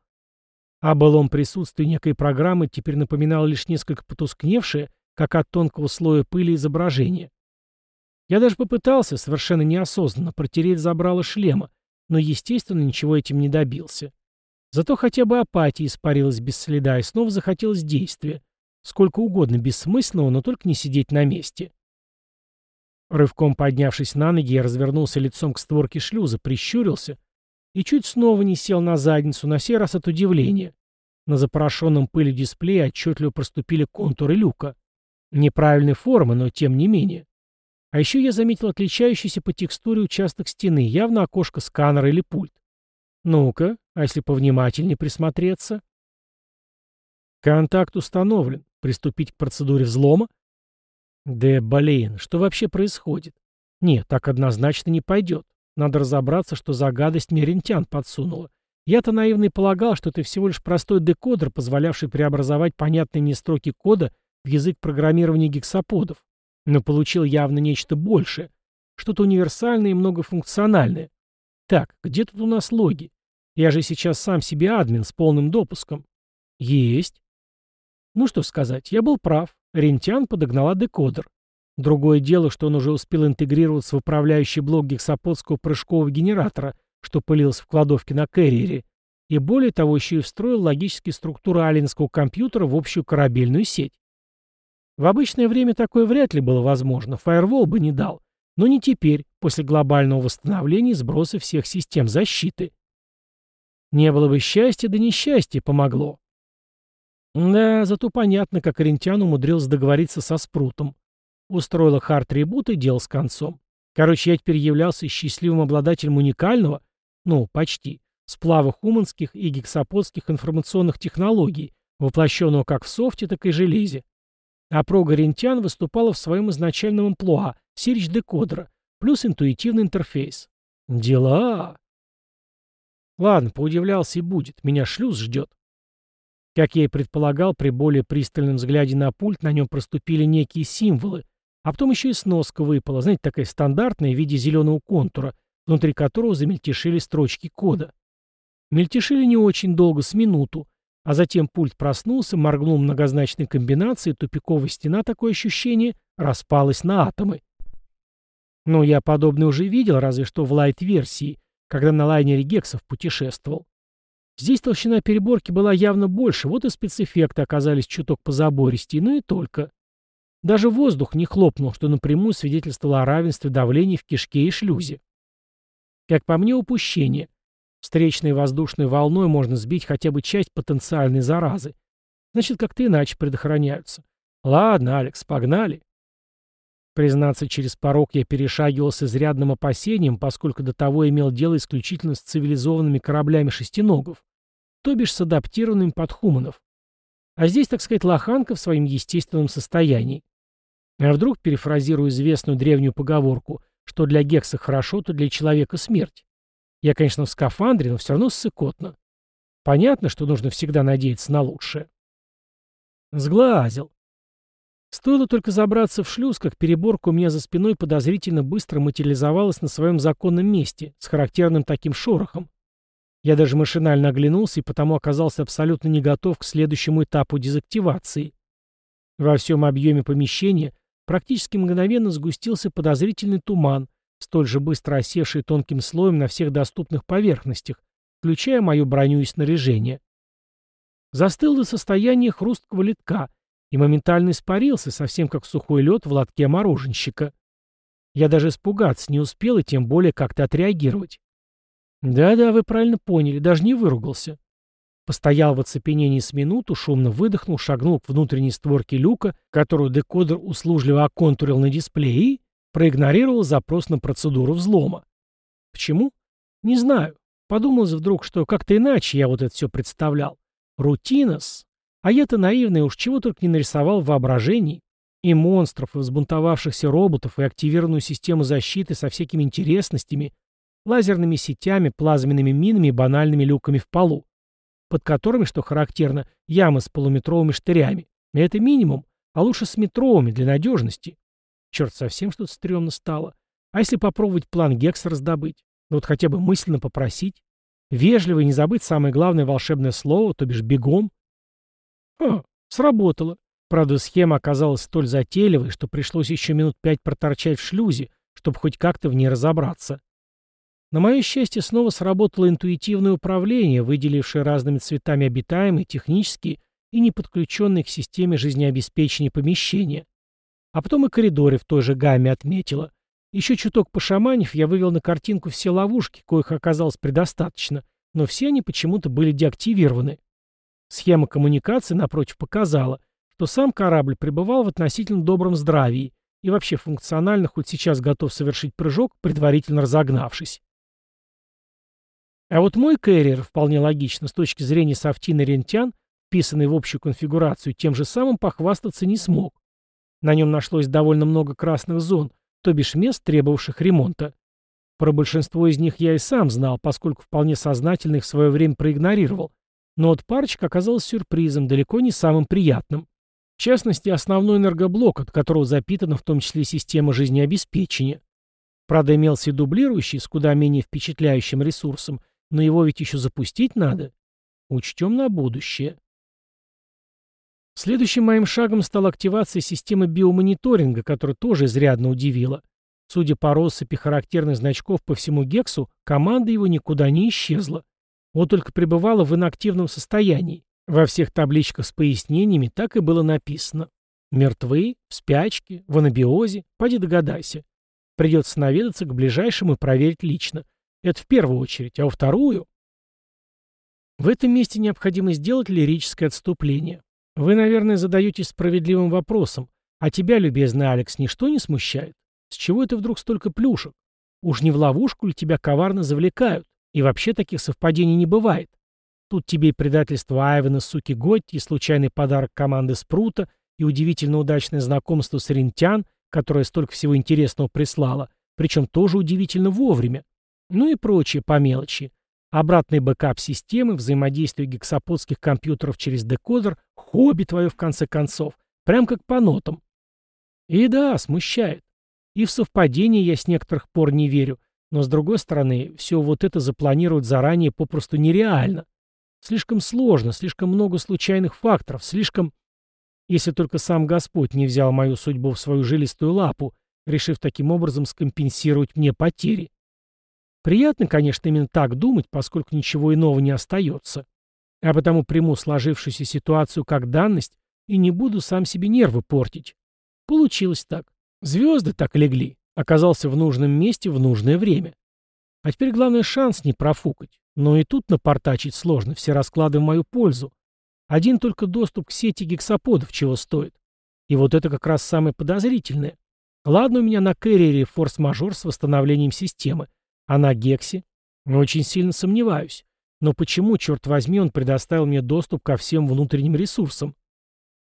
О былом присутствии некой программы теперь напоминало лишь несколько потускневшее, как от тонкого слоя пыли изображение. Я даже попытался, совершенно неосознанно, протереть забрало шлема, но, естественно, ничего этим не добился. Зато хотя бы апатия испарилась без следа, и снова захотелось действия. Сколько угодно бессмысленного, но только не сидеть на месте. Рывком поднявшись на ноги, я развернулся лицом к створке шлюза, прищурился и чуть снова не сел на задницу, на сей раз от удивления. На запорошенном пылью дисплее отчетливо проступили контуры люка. Неправильной формы, но тем не менее. А еще я заметил отличающийся по текстуре участок стены, явно окошко сканера или пульт. Ну-ка, а если повнимательнее присмотреться? Контакт установлен. Приступить к процедуре взлома? Да блин, что вообще происходит? Нет, так однозначно не пойдет. Надо разобраться, что за гадость мне подсунула. Я-то наивный полагал, что это всего лишь простой декодер, позволявший преобразовать понятные мне строки кода в язык программирования гексаподов. Но получил явно нечто большее. Что-то универсальное и многофункциональное. Так, где тут у нас логи? Я же сейчас сам себе админ с полным допуском. Есть. Ну что сказать, я был прав. Рентян подогнала декодер. Другое дело, что он уже успел интегрироваться в управляющий блок гексаподского прыжкового генератора, что пылился в кладовке на Кэрриере, и более того еще и встроил логические структуры алинского компьютера в общую корабельную сеть. В обычное время такое вряд ли было возможно, фаервол бы не дал, но не теперь, после глобального восстановления и сброса всех систем защиты. Не было бы счастья, да несчастье помогло. Да, зато понятно, как Орентян умудрился договориться со Спрутом. Устроила хард-ребут и дел с концом. Короче, я теперь являлся счастливым обладателем уникального, ну, почти, сплавов уманских и гексаподских информационных технологий, воплощенного как в софте, так и железе. А прога Рентян выступала в своем изначальном амплуа, сирич-декодера, плюс интуитивный интерфейс. Дела! Ладно, поудивлялся и будет, меня шлюз ждет. Как я и предполагал, при более пристальном взгляде на пульт на нем проступили некие символы, а потом еще и сноска выпала, знаете, такая стандартная в виде зеленого контура, внутри которого замельтешили строчки кода. Мельтешили не очень долго, с минуту, а затем пульт проснулся, моргнул многозначной комбинацией, тупиковая стена, такое ощущение, распалась на атомы. Ну, я подобное уже видел, разве что в лайт-версии, когда на лайнере Гексов путешествовал. Здесь толщина переборки была явно больше, вот и спецэффекты оказались чуток позабористее, ну и только. Даже воздух не хлопнул, что напрямую свидетельствовало о равенстве давлений в кишке и шлюзе. Как по мне, упущение. Встречной воздушной волной можно сбить хотя бы часть потенциальной заразы. Значит, как-то иначе предохраняются. Ладно, Алекс, погнали. Признаться, через порог я перешагивал с изрядным опасением, поскольку до того имел дело исключительно с цивилизованными кораблями шестиногов, то бишь с адаптированными под хуманов. А здесь, так сказать, лоханка в своем естественном состоянии. А вдруг, перефразирую известную древнюю поговорку, что для Гекса хорошо, то для человека смерть. Я, конечно, в скафандре, но все равно ссыкотно. Понятно, что нужно всегда надеяться на лучшее. Сглазил. Стоило только забраться в шлюз, как переборка у меня за спиной подозрительно быстро материализовалась на своем законном месте, с характерным таким шорохом. Я даже машинально оглянулся и потому оказался абсолютно не готов к следующему этапу дезактивации. Во всем объеме помещения практически мгновенно сгустился подозрительный туман, столь же быстро осевший тонким слоем на всех доступных поверхностях, включая мою броню и снаряжение. Застыл до состояния хрусткого литка, и моментально испарился, совсем как сухой лед в лотке мороженщика. Я даже испугаться не успел и тем более как-то отреагировать. Да-да, вы правильно поняли, даже не выругался. Постоял в оцепенении с минуту, шумно выдохнул, шагнул к внутренней створке люка, которую декодер услужливо оконтурил на дисплее и проигнорировал запрос на процедуру взлома. Почему? Не знаю. Подумал вдруг, что как-то иначе я вот это все представлял. Рутинос, а я-то наивный уж чего только не нарисовал в воображении. И монстров, и взбунтовавшихся роботов, и активированную систему защиты со всякими интересностями, лазерными сетями, плазменными минами и банальными люками в полу, под которыми, что характерно, ямы с полуметровыми штырями. И это минимум, а лучше с метровыми для надежности. Черт, совсем что-то стрёмно стало. А если попробовать план Гекс раздобыть? Ну вот хотя бы мысленно попросить? Вежливо и не забыть самое главное волшебное слово, то бишь бегом, Хм, сработало. Правда, схема оказалась столь затейливой, что пришлось еще минут пять проторчать в шлюзе, чтобы хоть как-то в ней разобраться. На мое счастье, снова сработало интуитивное управление, выделившее разными цветами обитаемые, технические и не подключенные к системе жизнеобеспечения помещения. А потом и коридоры в той же гамме отметило. Еще чуток пошаманив, я вывел на картинку все ловушки, коих оказалось предостаточно, но все они почему-то были деактивированы. Схема коммуникации, напротив, показала, что сам корабль пребывал в относительно добром здравии и вообще функционально хоть сейчас готов совершить прыжок, предварительно разогнавшись. А вот мой кэрриер, вполне логично, с точки зрения софтина рентян, вписанный в общую конфигурацию, тем же самым похвастаться не смог. На нем нашлось довольно много красных зон, то бишь мест, требовавших ремонта. Про большинство из них я и сам знал, поскольку вполне сознательно их в свое время проигнорировал, но вот парочка оказалась сюрпризом, далеко не самым приятным. В частности, основной энергоблок, от которого запитана в том числе система жизнеобеспечения. Правда, имелся и дублирующий, с куда менее впечатляющим ресурсом, но его ведь еще запустить надо. Учтем на будущее. Следующим моим шагом стала активация системы биомониторинга, которая тоже изрядно удивила. Судя по россыпи характерных значков по всему Гексу, команда его никуда не исчезла. Вот только пребывала в инактивном состоянии. Во всех табличках с пояснениями так и было написано. Мертвы, в спячке, в анабиозе, поди догадайся. Придется наведаться к ближайшему и проверить лично. Это в первую очередь, а во вторую... В этом месте необходимо сделать лирическое отступление. Вы, наверное, задаетесь справедливым вопросом, а тебя, любезный Алекс, ничто не смущает? С чего это вдруг столько плюшек? Уж не в ловушку ли тебя коварно завлекают? И вообще таких совпадений не бывает. Тут тебе и предательство Айвена, суки Готти, и случайный подарок команды Спрута, и удивительно удачное знакомство с Рентян, которое столько всего интересного прислало, причем тоже удивительно вовремя. Ну и прочие по мелочи. Обратный бэкап системы, взаимодействие гексаподских компьютеров через декодер, хобби твое в конце концов, прям как по нотам. И да, смущает. И в совпадение я с некоторых пор не верю, но с другой стороны, все вот это запланировать заранее попросту нереально. Слишком сложно, слишком много случайных факторов, слишком... Если только сам Господь не взял мою судьбу в свою жилистую лапу, решив таким образом скомпенсировать мне потери. Приятно, конечно, именно так думать, поскольку ничего иного не остается. А потому приму сложившуюся ситуацию как данность и не буду сам себе нервы портить. Получилось так. Звезды так легли. Оказался в нужном месте в нужное время. А теперь главное шанс не профукать. Но и тут напортачить сложно, все расклады в мою пользу. Один только доступ к сети гексаподов чего стоит. И вот это как раз самое подозрительное. Ладно, у меня на Кэрриере форс-мажор с восстановлением системы, а на Гексе? Очень сильно сомневаюсь. Но почему, черт возьми, он предоставил мне доступ ко всем внутренним ресурсам?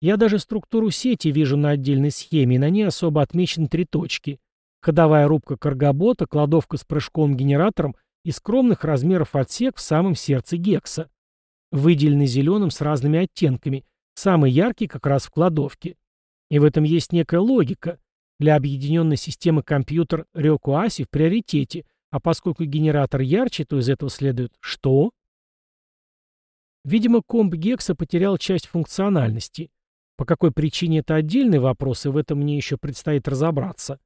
Я даже структуру сети вижу на отдельной схеме, и на ней особо отмечены три точки. Ходовая рубка каргобота, кладовка с прыжковым-генератором и скромных размеров отсек в самом сердце гекса. Выделенный зеленым с разными оттенками, самый яркий как раз в кладовке. И в этом есть некая логика. Для объединенной системы компьютер Рёкуаси в приоритете, а поскольку генератор ярче, то из этого следует что? Видимо, комп Гекса потерял часть функциональности. По какой причине это отдельный вопрос, и в этом мне еще предстоит разобраться.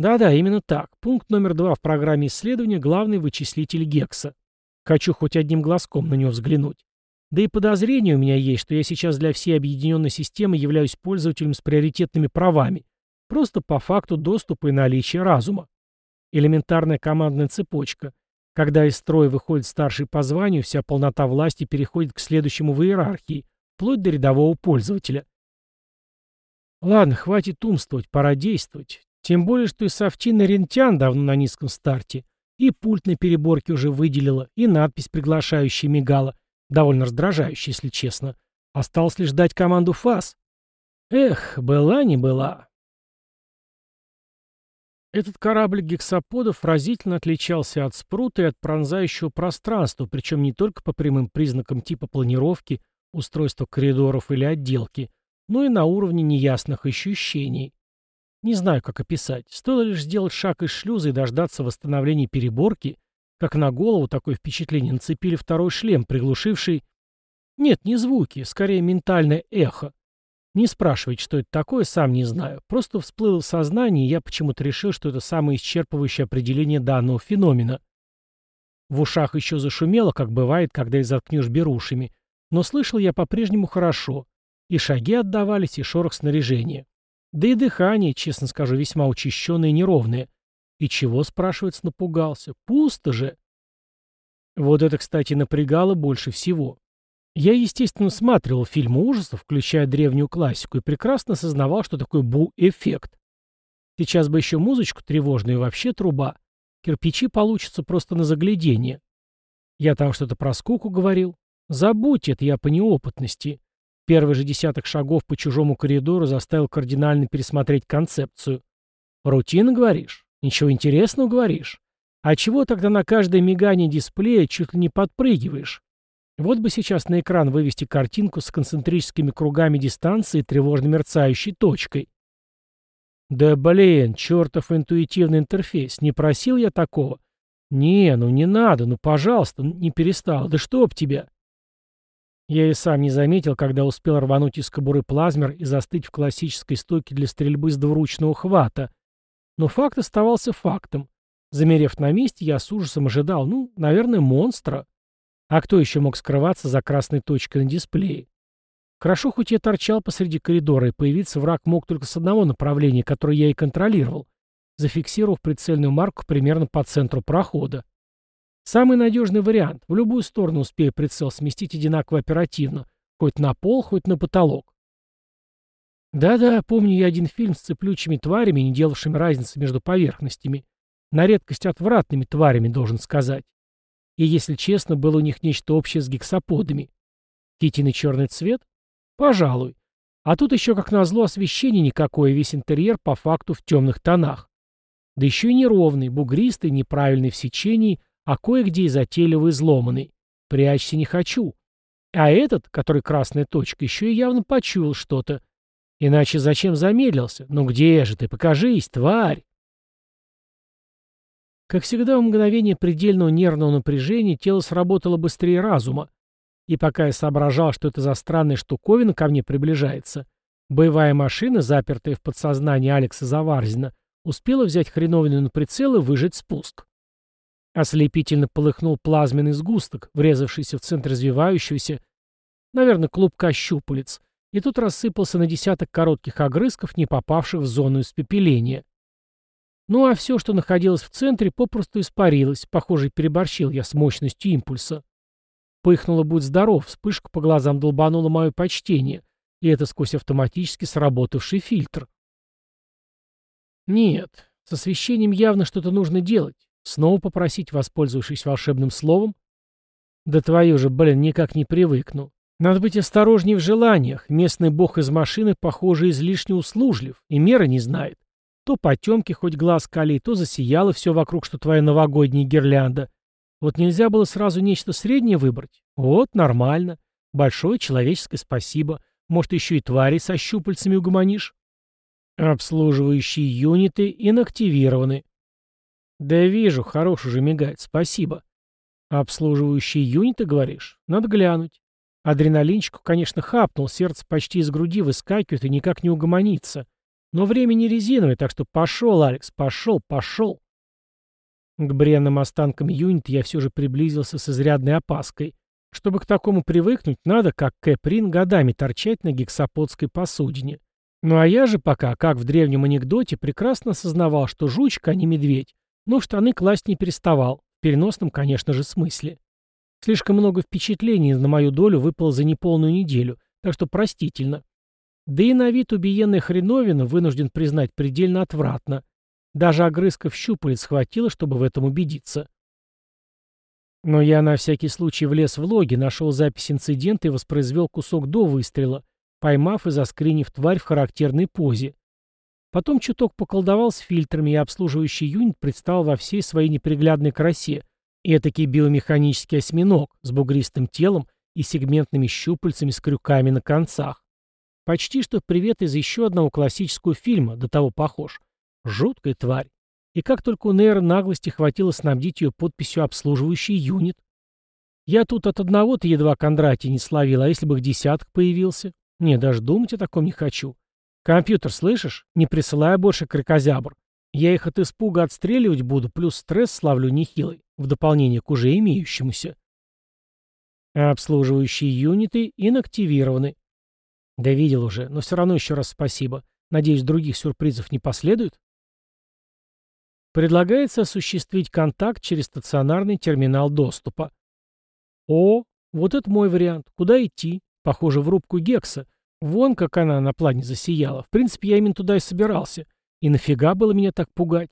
Да-да, именно так. Пункт номер два в программе исследования – главный вычислитель Гекса. Хочу хоть одним глазком на него взглянуть. Да и подозрение у меня есть, что я сейчас для всей объединенной системы являюсь пользователем с приоритетными правами, просто по факту доступа и наличия разума. Элементарная командная цепочка. Когда из строя выходит старший по званию, вся полнота власти переходит к следующему в иерархии, вплоть до рядового пользователя. Ладно, хватит умствовать, пора действовать. Тем более, что и Софтина Рентян давно на низком старте. И пульт на переборке уже выделила, и надпись приглашающая мигала. Довольно раздражающая, если честно. Осталось лишь дать команду ФАС. Эх, была не была. Этот корабль гексаподов разительно отличался от спрута и от пронзающего пространства, причем не только по прямым признакам типа планировки, устройства коридоров или отделки, но и на уровне неясных ощущений. Не знаю, как описать. Стоило лишь сделать шаг из шлюза и дождаться восстановления переборки, как на голову такое впечатление нацепили второй шлем, приглушивший... Нет, не звуки, скорее ментальное эхо. Не спрашивайте, что это такое, сам не знаю. Просто всплыло в сознании, и я почему-то решил, что это самое исчерпывающее определение данного феномена. В ушах еще зашумело, как бывает, когда их заткнешь берушами, но слышал я по-прежнему хорошо. И шаги отдавались, и шорох снаряжения. Да и дыхание, честно скажу, весьма учащенное и неровное. И чего, спрашивается, напугался? Пусто же. Вот это, кстати, напрягало больше всего. Я, естественно, смотрел фильмы ужасов, включая древнюю классику, и прекрасно осознавал, что такое бу-эффект. Сейчас бы еще музычку тревожную и вообще труба. Кирпичи получатся просто на заглядение. Я там что-то про скуку говорил. Забудьте это я по неопытности. Первый же десяток шагов по чужому коридору заставил кардинально пересмотреть концепцию. Рутина, говоришь? Ничего интересного, говоришь? А чего тогда на каждое мигание дисплея чуть ли не подпрыгиваешь? Вот бы сейчас на экран вывести картинку с концентрическими кругами дистанции и тревожно мерцающей точкой. Да блин, чертов интуитивный интерфейс, не просил я такого? Не, ну не надо, ну пожалуйста, не перестал, да чтоб тебя. Я и сам не заметил, когда успел рвануть из кобуры плазмер и застыть в классической стойке для стрельбы с двуручного хвата. Но факт оставался фактом. Замерев на месте, я с ужасом ожидал, ну, наверное, монстра. А кто еще мог скрываться за красной точкой на дисплее? Хорошо, хоть я торчал посреди коридора, и появиться враг мог только с одного направления, которое я и контролировал, зафиксировав прицельную марку примерно по центру прохода. Самый надежный вариант. В любую сторону успею прицел сместить одинаково оперативно. Хоть на пол, хоть на потолок. Да-да, помню я один фильм с цеплючими тварями, не делавшими разницы между поверхностями. На редкость отвратными тварями, должен сказать. И, если честно, было у них нечто общее с гексаподами. Китиный черный цвет? Пожалуй. А тут еще, как назло, освещение никакое, весь интерьер по факту в темных тонах. Да еще и неровный, бугристый, неправильный в сечении, а кое-где и затейливо изломанный. Прячься не хочу. А этот, который красная точка, еще и явно почуял что-то. Иначе зачем замедлился? Ну где же ты? Покажись, тварь! Как всегда, в мгновение предельного нервного напряжения тело сработало быстрее разума. И пока я соображал, что это за странная штуковина ко мне приближается, боевая машина, запертая в подсознании Алекса Заварзина, успела взять хреновину на прицел и выжать спуск. Ослепительно полыхнул плазменный сгусток, врезавшийся в центр развивающегося, наверное, клубка щупалец, и тут рассыпался на десяток коротких огрызков, не попавших в зону испепеления. Ну а все, что находилось в центре, попросту испарилось, похоже, переборщил я с мощностью импульса. Пыхнуло «Будь здоров», вспышка по глазам долбанула мое почтение, и это сквозь автоматически сработавший фильтр. Нет, с освещением явно что-то нужно делать. Снова попросить, воспользовавшись волшебным словом? Да твою же, блин, никак не привыкну. Надо быть осторожней в желаниях. Местный бог из машины, похоже, излишне услужлив, и меры не знает. То потемки хоть глаз кали, то засияло все вокруг, что твоя новогодняя гирлянда. Вот нельзя было сразу нечто среднее выбрать? Вот, нормально. Большое человеческое спасибо. Может, еще и твари со щупальцами угомонишь? Обслуживающие юниты инактивированы. Да вижу, хорош уже мигает, спасибо. Обслуживающие юниты, говоришь? Надо глянуть. Адреналинчику, конечно, хапнул, сердце почти из груди выскакивает и никак не угомонится. Но время не резиновое, так что пошел, Алекс, пошел, пошел. К бренным останкам юнита я все же приблизился с изрядной опаской. Чтобы к такому привыкнуть, надо, как Кэприн, годами торчать на гексаподской посудине. Ну а я же пока, как в древнем анекдоте, прекрасно осознавал, что жучка, а не медведь, но в штаны класть не переставал, в переносном, конечно же, смысле. Слишком много впечатлений на мою долю выпало за неполную неделю, так что простительно. Да и на вид убиенная хреновина, вынужден признать, предельно отвратно. Даже огрызков щупалец хватило, чтобы в этом убедиться. Но я на всякий случай влез в логи, нашел запись инцидента и воспроизвел кусок до выстрела, поймав и заскринив тварь в характерной позе. Потом чуток поколдовал с фильтрами, и обслуживающий юнит предстал во всей своей неприглядной красе. Этакий биомеханический осьминог с бугристым телом и сегментными щупальцами с крюками на концах. Почти что привет из еще одного классического фильма, до того похож. Жуткая тварь. И как только у Нейра наглости хватило снабдить ее подписью «обслуживающий юнит». Я тут от одного-то едва Кондратий не словил, а если бы их десяток появился? Не, даже думать о таком не хочу. Компьютер, слышишь? Не присылай больше крикозябр. Я их от испуга отстреливать буду, плюс стресс славлю нехилый, в дополнение к уже имеющемуся. Обслуживающие юниты инактивированы. Да видел уже, но все равно еще раз спасибо. Надеюсь, других сюрпризов не последует? Предлагается осуществить контакт через стационарный терминал доступа. О, вот это мой вариант. Куда идти? Похоже, в рубку Гекса. Вон, как она на плане засияла. В принципе, я именно туда и собирался. И нафига было меня так пугать?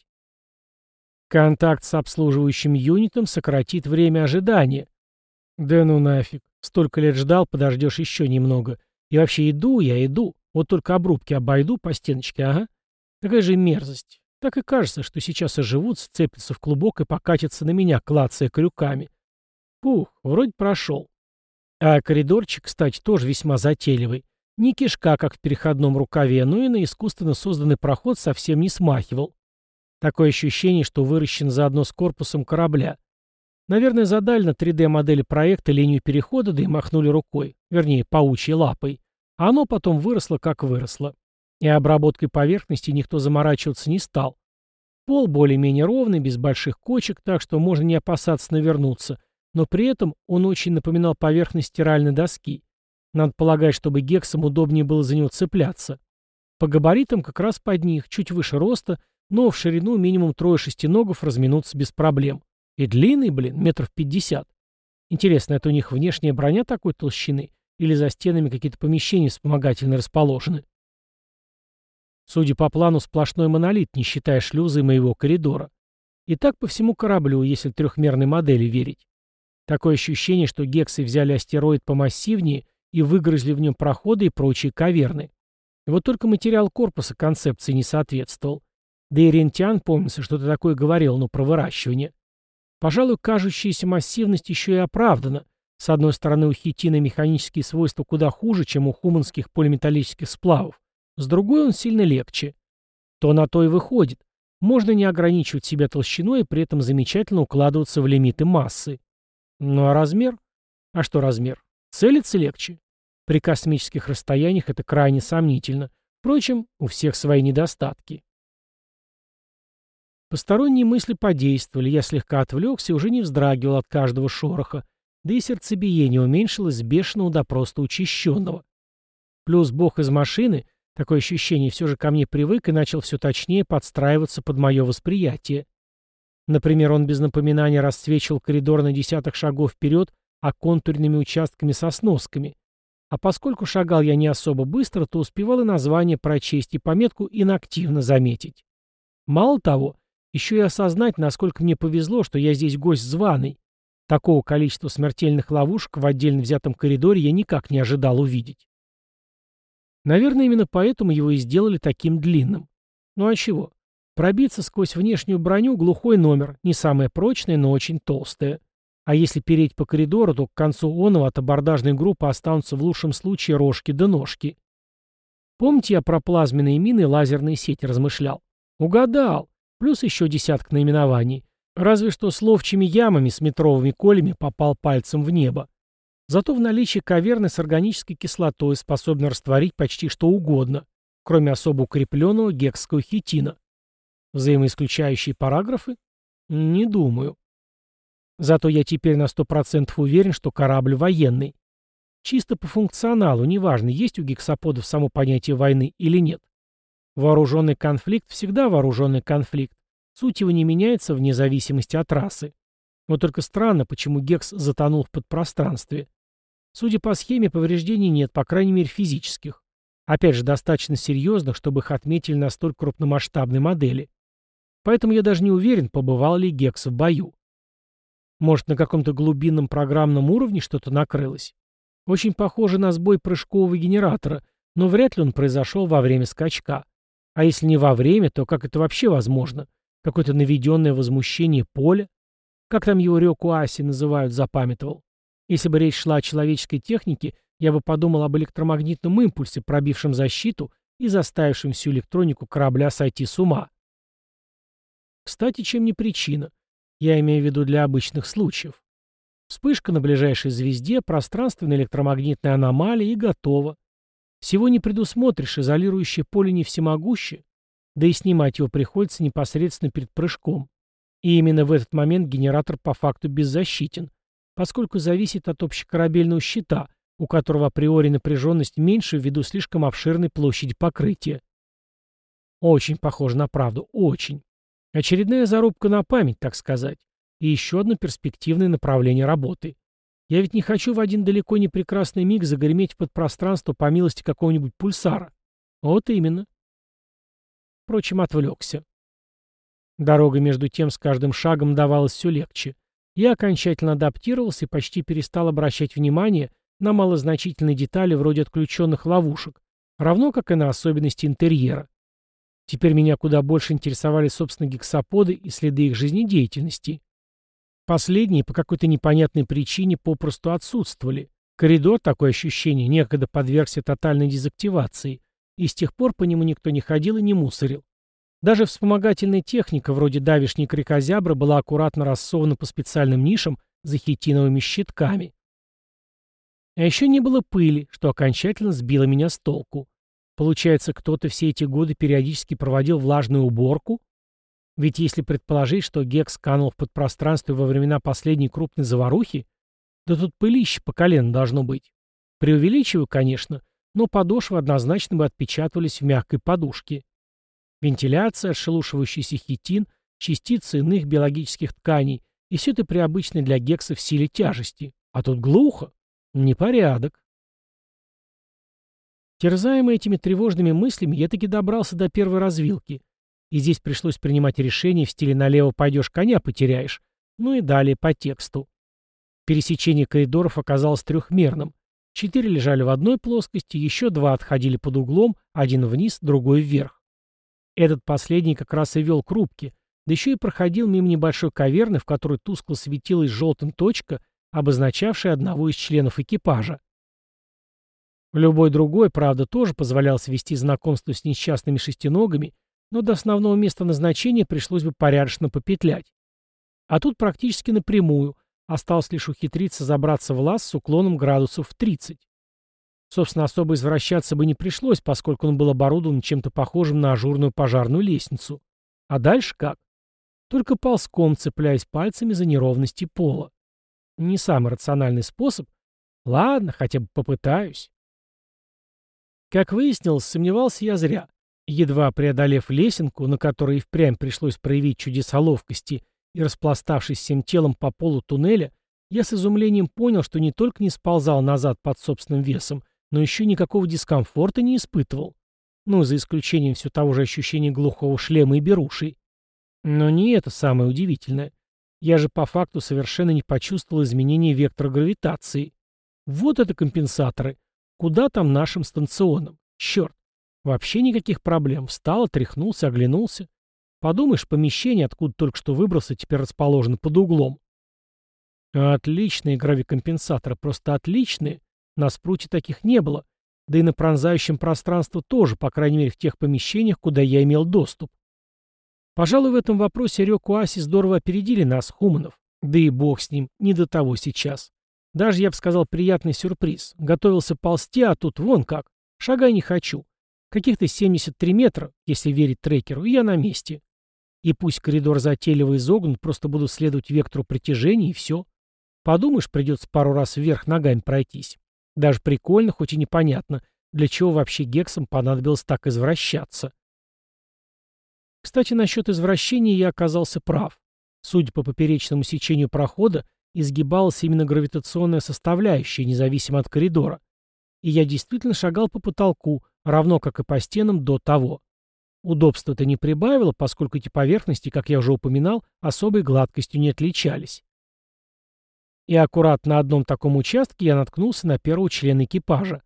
Контакт с обслуживающим юнитом сократит время ожидания. Да ну нафиг. Столько лет ждал, подождешь еще немного. И вообще иду я, иду. Вот только обрубки обойду по стеночке, ага. Такая же мерзость. Так и кажется, что сейчас оживут, сцепятся в клубок и покатятся на меня, клацая крюками. Пух, вроде прошел. А коридорчик, кстати, тоже весьма затейливый. Не кишка, как в переходном рукаве, но и на искусственно созданный проход совсем не смахивал. Такое ощущение, что выращен заодно с корпусом корабля. Наверное, задали на 3D-модели проекта линию перехода, да и махнули рукой, вернее, паучьей лапой. А оно потом выросло, как выросло. И обработкой поверхности никто заморачиваться не стал. Пол более-менее ровный, без больших кочек, так что можно не опасаться навернуться, но при этом он очень напоминал поверхность стиральной доски. Надо полагать, чтобы гексам удобнее было за него цепляться. По габаритам как раз под них, чуть выше роста, но в ширину минимум трое шестиногов разминуться без проблем. И длинный, блин, метров пятьдесят. Интересно, это у них внешняя броня такой толщины? Или за стенами какие-то помещения вспомогательно расположены? Судя по плану, сплошной монолит, не считая шлюза и моего коридора. И так по всему кораблю, если трехмерной модели верить. Такое ощущение, что гексы взяли астероид помассивнее и выгрызли в нем проходы и прочие каверны. Вот только материал корпуса концепции не соответствовал. Да и Рентиан, помнится, что-то такое говорил, но про выращивание. Пожалуй, кажущаяся массивность еще и оправдана. С одной стороны, у хитина механические свойства куда хуже, чем у хуманских полиметаллических сплавов. С другой он сильно легче. То на то и выходит. Можно не ограничивать себя толщиной и при этом замечательно укладываться в лимиты массы. Ну а размер? А что размер? Целиться легче. При космических расстояниях это крайне сомнительно. Впрочем, у всех свои недостатки. Посторонние мысли подействовали, я слегка отвлекся и уже не вздрагивал от каждого шороха, да и сердцебиение уменьшилось с бешеного до просто учащенного. Плюс бог из машины, такое ощущение, все же ко мне привык и начал все точнее подстраиваться под мое восприятие. Например, он без напоминания расцвечивал коридор на десяток шагов вперед оконтурными участками со сносками. А поскольку шагал я не особо быстро, то успевал и название прочесть и пометку инактивно заметить. Мало того, еще и осознать, насколько мне повезло, что я здесь гость званый. Такого количества смертельных ловушек в отдельно взятом коридоре я никак не ожидал увидеть. Наверное, именно поэтому его и сделали таким длинным. Ну а чего? Пробиться сквозь внешнюю броню глухой номер, не самое прочное, но очень толстое. А если переть по коридору, то к концу оного от абордажной группы останутся в лучшем случае рожки да ножки. Помните, я про плазменные мины и лазерные сети размышлял? Угадал. Плюс еще десяток наименований. Разве что с ловчими ямами с метровыми колями попал пальцем в небо. Зато в наличии каверны с органической кислотой способны растворить почти что угодно, кроме особо укрепленного гекского хитина. Взаимоисключающие параграфы? Не думаю. Зато я теперь на сто процентов уверен, что корабль военный. Чисто по функционалу, неважно, есть у гексаподов само понятие войны или нет. Вооруженный конфликт всегда вооруженный конфликт. Суть его не меняется вне зависимости от расы. Вот только странно, почему Гекс затонул в подпространстве. Судя по схеме, повреждений нет, по крайней мере физических. Опять же, достаточно серьезных, чтобы их отметили на столь крупномасштабной модели. Поэтому я даже не уверен, побывал ли Гекс в бою. Может, на каком-то глубинном программном уровне что-то накрылось? Очень похоже на сбой прыжкового генератора, но вряд ли он произошел во время скачка. А если не во время, то как это вообще возможно? Какое-то наведенное возмущение поля? Как там его реку Аси называют, запамятовал. Если бы речь шла о человеческой технике, я бы подумал об электромагнитном импульсе, пробившем защиту и заставившем всю электронику корабля сойти с ума. Кстати, чем не причина? Я имею в виду для обычных случаев. Вспышка на ближайшей звезде, пространственная электромагнитная аномалия и готово. Всего не предусмотришь, изолирующее поле не всемогуще, да и снимать его приходится непосредственно перед прыжком. И именно в этот момент генератор по факту беззащитен, поскольку зависит от общекорабельного щита, у которого априори напряженность меньше ввиду слишком обширной площади покрытия. Очень похоже на правду, очень. Очередная зарубка на память, так сказать, и еще одно перспективное направление работы. Я ведь не хочу в один далеко не прекрасный миг загреметь в подпространство по милости какого-нибудь пульсара. Вот именно. Впрочем, отвлекся. Дорога между тем с каждым шагом давалась все легче. Я окончательно адаптировался и почти перестал обращать внимание на малозначительные детали вроде отключенных ловушек, равно как и на особенности интерьера. Теперь меня куда больше интересовали, собственно, гексаподы и следы их жизнедеятельности. Последние по какой-то непонятной причине попросту отсутствовали. Коридор, такое ощущение, некогда подвергся тотальной дезактивации, и с тех пор по нему никто не ходил и не мусорил. Даже вспомогательная техника, вроде давишней крикозябры, была аккуратно рассована по специальным нишам за хитиновыми щитками. А еще не было пыли, что окончательно сбило меня с толку. Получается, кто-то все эти годы периодически проводил влажную уборку? Ведь если предположить, что Гекс канул в подпространстве во времена последней крупной заварухи, да тут пылище по колено должно быть. Преувеличиваю, конечно, но подошвы однозначно бы отпечатывались в мягкой подушке. Вентиляция, отшелушивающийся хитин, частицы иных биологических тканей И все это при обычной для гексов силе тяжести. А тут глухо. Непорядок. Терзаемый этими тревожными мыслями, я таки добрался до первой развилки. И здесь пришлось принимать решение в стиле «налево пойдешь, коня потеряешь». Ну и далее по тексту. Пересечение коридоров оказалось трехмерным. Четыре лежали в одной плоскости, еще два отходили под углом, один вниз, другой вверх. Этот последний как раз и вел к рубке, да еще и проходил мимо небольшой каверны, в которой тускло светилась желтым точка, обозначавшая одного из членов экипажа. Любой другой, правда, тоже позволял свести знакомство с несчастными шестиногами, но до основного места назначения пришлось бы порядочно попетлять. А тут практически напрямую, осталось лишь ухитриться забраться в лаз с уклоном градусов в 30. Собственно, особо извращаться бы не пришлось, поскольку он был оборудован чем-то похожим на ажурную пожарную лестницу. А дальше как? Только ползком, цепляясь пальцами за неровности пола. Не самый рациональный способ. Ладно, хотя бы попытаюсь. Как выяснилось, сомневался я зря. Едва преодолев лесенку, на которой и впрямь пришлось проявить чудеса ловкости, и распластавшись всем телом по полу туннеля, я с изумлением понял, что не только не сползал назад под собственным весом, но еще никакого дискомфорта не испытывал. Ну, за исключением все того же ощущения глухого шлема и берушей. Но не это самое удивительное. Я же по факту совершенно не почувствовал изменения вектора гравитации. Вот это компенсаторы. Куда там нашим станционам? Черт. Вообще никаких проблем. Встал, отряхнулся, оглянулся. Подумаешь, помещение, откуда только что выбрался, теперь расположено под углом. Отличные гравикомпенсаторы, просто отличные. На спруте таких не было. Да и на пронзающем пространство тоже, по крайней мере в тех помещениях, куда я имел доступ. Пожалуй, в этом вопросе Рёку Аси здорово опередили нас, хуманов. Да и бог с ним, не до того сейчас. Даже, я бы сказал, приятный сюрприз. Готовился ползти, а тут вон как. Шагай не хочу. Каких-то 73 метра, если верить трекеру, и я на месте. И пусть коридор затейливо изогнут, просто буду следовать вектору притяжения, и все. Подумаешь, придется пару раз вверх ногами пройтись. Даже прикольно, хоть и непонятно, для чего вообще гексам понадобилось так извращаться. Кстати, насчет извращения я оказался прав. Судя по поперечному сечению прохода, изгибалась именно гравитационная составляющая, независимо от коридора. И я действительно шагал по потолку, равно как и по стенам до того. Удобства это не прибавило, поскольку эти поверхности, как я уже упоминал, особой гладкостью не отличались. И аккурат на одном таком участке я наткнулся на первого члена экипажа.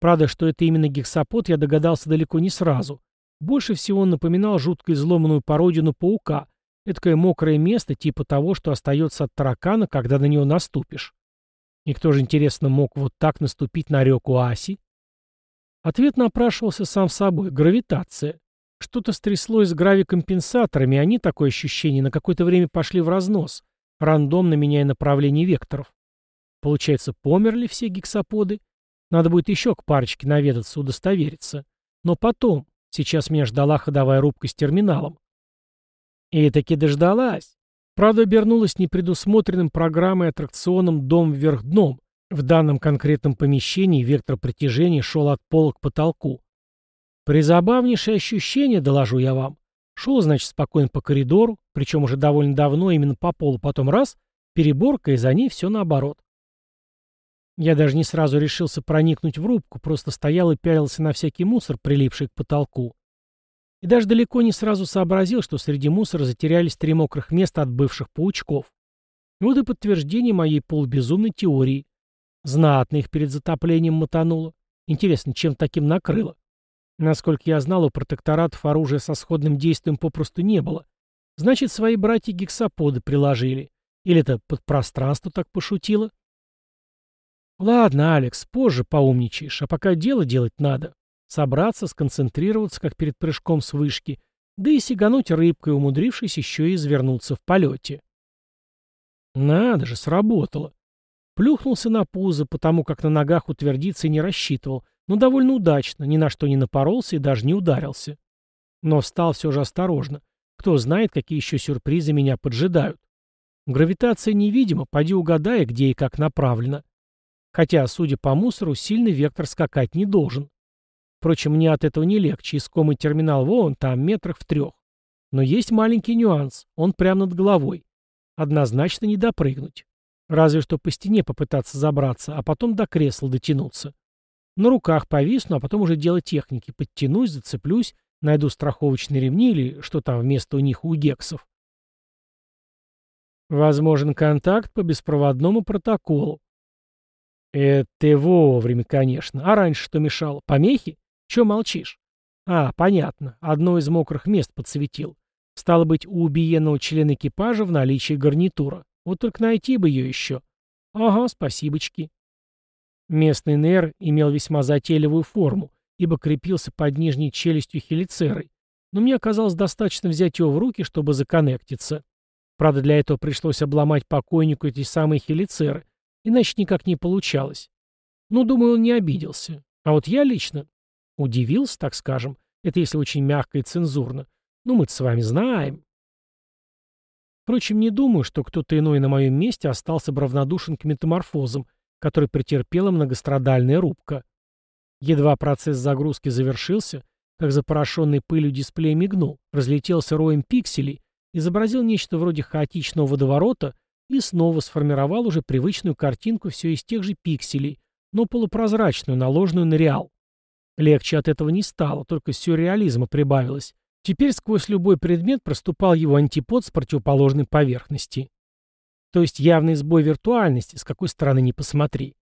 Правда, что это именно гексапод, я догадался далеко не сразу. Больше всего он напоминал жутко изломанную породину паука, Эдакое мокрое место, типа того, что остается от таракана, когда на него наступишь. И кто же, интересно, мог вот так наступить на реку Аси? Ответ напрашивался сам собой. Гравитация. Что-то стряслось с гравикомпенсаторами, и они, такое ощущение, на какое-то время пошли в разнос, рандомно меняя направление векторов. Получается, померли все гексаподы? Надо будет еще к парочке наведаться, удостовериться. Но потом. Сейчас меня ждала ходовая рубка с терминалом. И таки дождалась. Правда, обернулась непредусмотренным программой аттракционом «Дом вверх дном». В данном конкретном помещении вектор притяжения шел от пола к потолку. Призабавнейшее ощущение, доложу я вам. Шел, значит, спокойно по коридору, причем уже довольно давно, именно по полу, потом раз, переборка, и за ней все наоборот. Я даже не сразу решился проникнуть в рубку, просто стоял и пялился на всякий мусор, прилипший к потолку. И даже далеко не сразу сообразил, что среди мусора затерялись три мокрых места от бывших паучков. Вот и подтверждение моей полубезумной теории. Знатно их перед затоплением мотануло. Интересно, чем таким накрыло? Насколько я знал, у протекторатов оружия со сходным действием попросту не было. Значит, свои братья-гексаподы приложили. Или это подпространство так пошутило? Ладно, Алекс, позже поумничаешь, а пока дело делать надо. Собраться, сконцентрироваться, как перед прыжком с вышки, да и сигануть рыбкой, умудрившись еще и извернуться в полете. Надо же, сработало. Плюхнулся на пузо, потому как на ногах утвердиться не рассчитывал, но довольно удачно, ни на что не напоролся и даже не ударился. Но встал все же осторожно. Кто знает, какие еще сюрпризы меня поджидают. Гравитация невидима, поди угадай, где и как направлена. Хотя, судя по мусору, сильный вектор скакать не должен. Впрочем, мне от этого не легче. Искомый терминал вон там, метрах в трех. Но есть маленький нюанс. Он прямо над головой. однозначно не допрыгнуть. Разве что по стене попытаться забраться, а потом до кресла дотянуться. На руках повисну, а потом уже дело техники. Подтянусь, зацеплюсь, найду страховочные ремни или что там вместо у них у гексов. Возможен контакт по беспроводному протоколу. Это вовремя, конечно. А раньше что мешало? Помехи? Че молчишь? А, понятно. Одно из мокрых мест подсветил. Стало быть, у убиенного члена экипажа в наличии гарнитура. Вот только найти бы ее еще. Ага, спасибочки. Местный нер имел весьма затейливую форму, ибо крепился под нижней челюстью хелицерой, но мне оказалось достаточно взять его в руки, чтобы законнектиться. Правда, для этого пришлось обломать покойнику эти самые хелицеры, иначе никак не получалось. Ну, думаю, он не обиделся. А вот я лично удивился, так скажем, это если очень мягко и цензурно. Ну, мы-то с вами знаем. Впрочем, не думаю, что кто-то иной на моем месте остался бы равнодушен к метаморфозам, который претерпела многострадальная рубка. Едва процесс загрузки завершился, как запорошенный пылью дисплей мигнул, разлетелся роем пикселей, изобразил нечто вроде хаотичного водоворота и снова сформировал уже привычную картинку все из тех же пикселей, но полупрозрачную, наложенную на реал. Легче от этого не стало, только сюрреализма прибавилось. Теперь сквозь любой предмет проступал его антипод с противоположной поверхности. То есть явный сбой виртуальности, с какой стороны ни посмотри.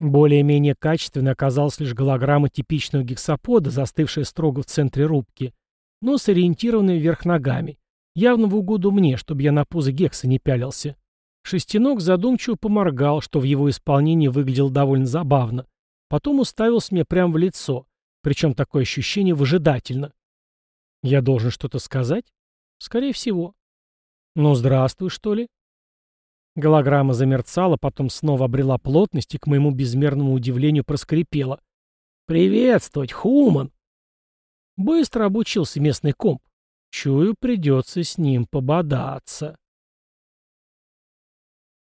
Более-менее качественно оказалась лишь голограмма типичного гексапода, застывшая строго в центре рубки, но сориентированная вверх ногами. Явно в угоду мне, чтобы я на пузо гекса не пялился. Шестенок задумчиво поморгал, что в его исполнении выглядело довольно забавно. Потом уставился мне прямо в лицо, причем такое ощущение выжидательно. Я должен что-то сказать? Скорее всего. Ну, здравствуй, что ли? Голограмма замерцала, потом снова обрела плотность и, к моему безмерному удивлению, проскрипела. «Приветствовать, Хуман!» Быстро обучился местный комп. Чую, придется с ним пободаться.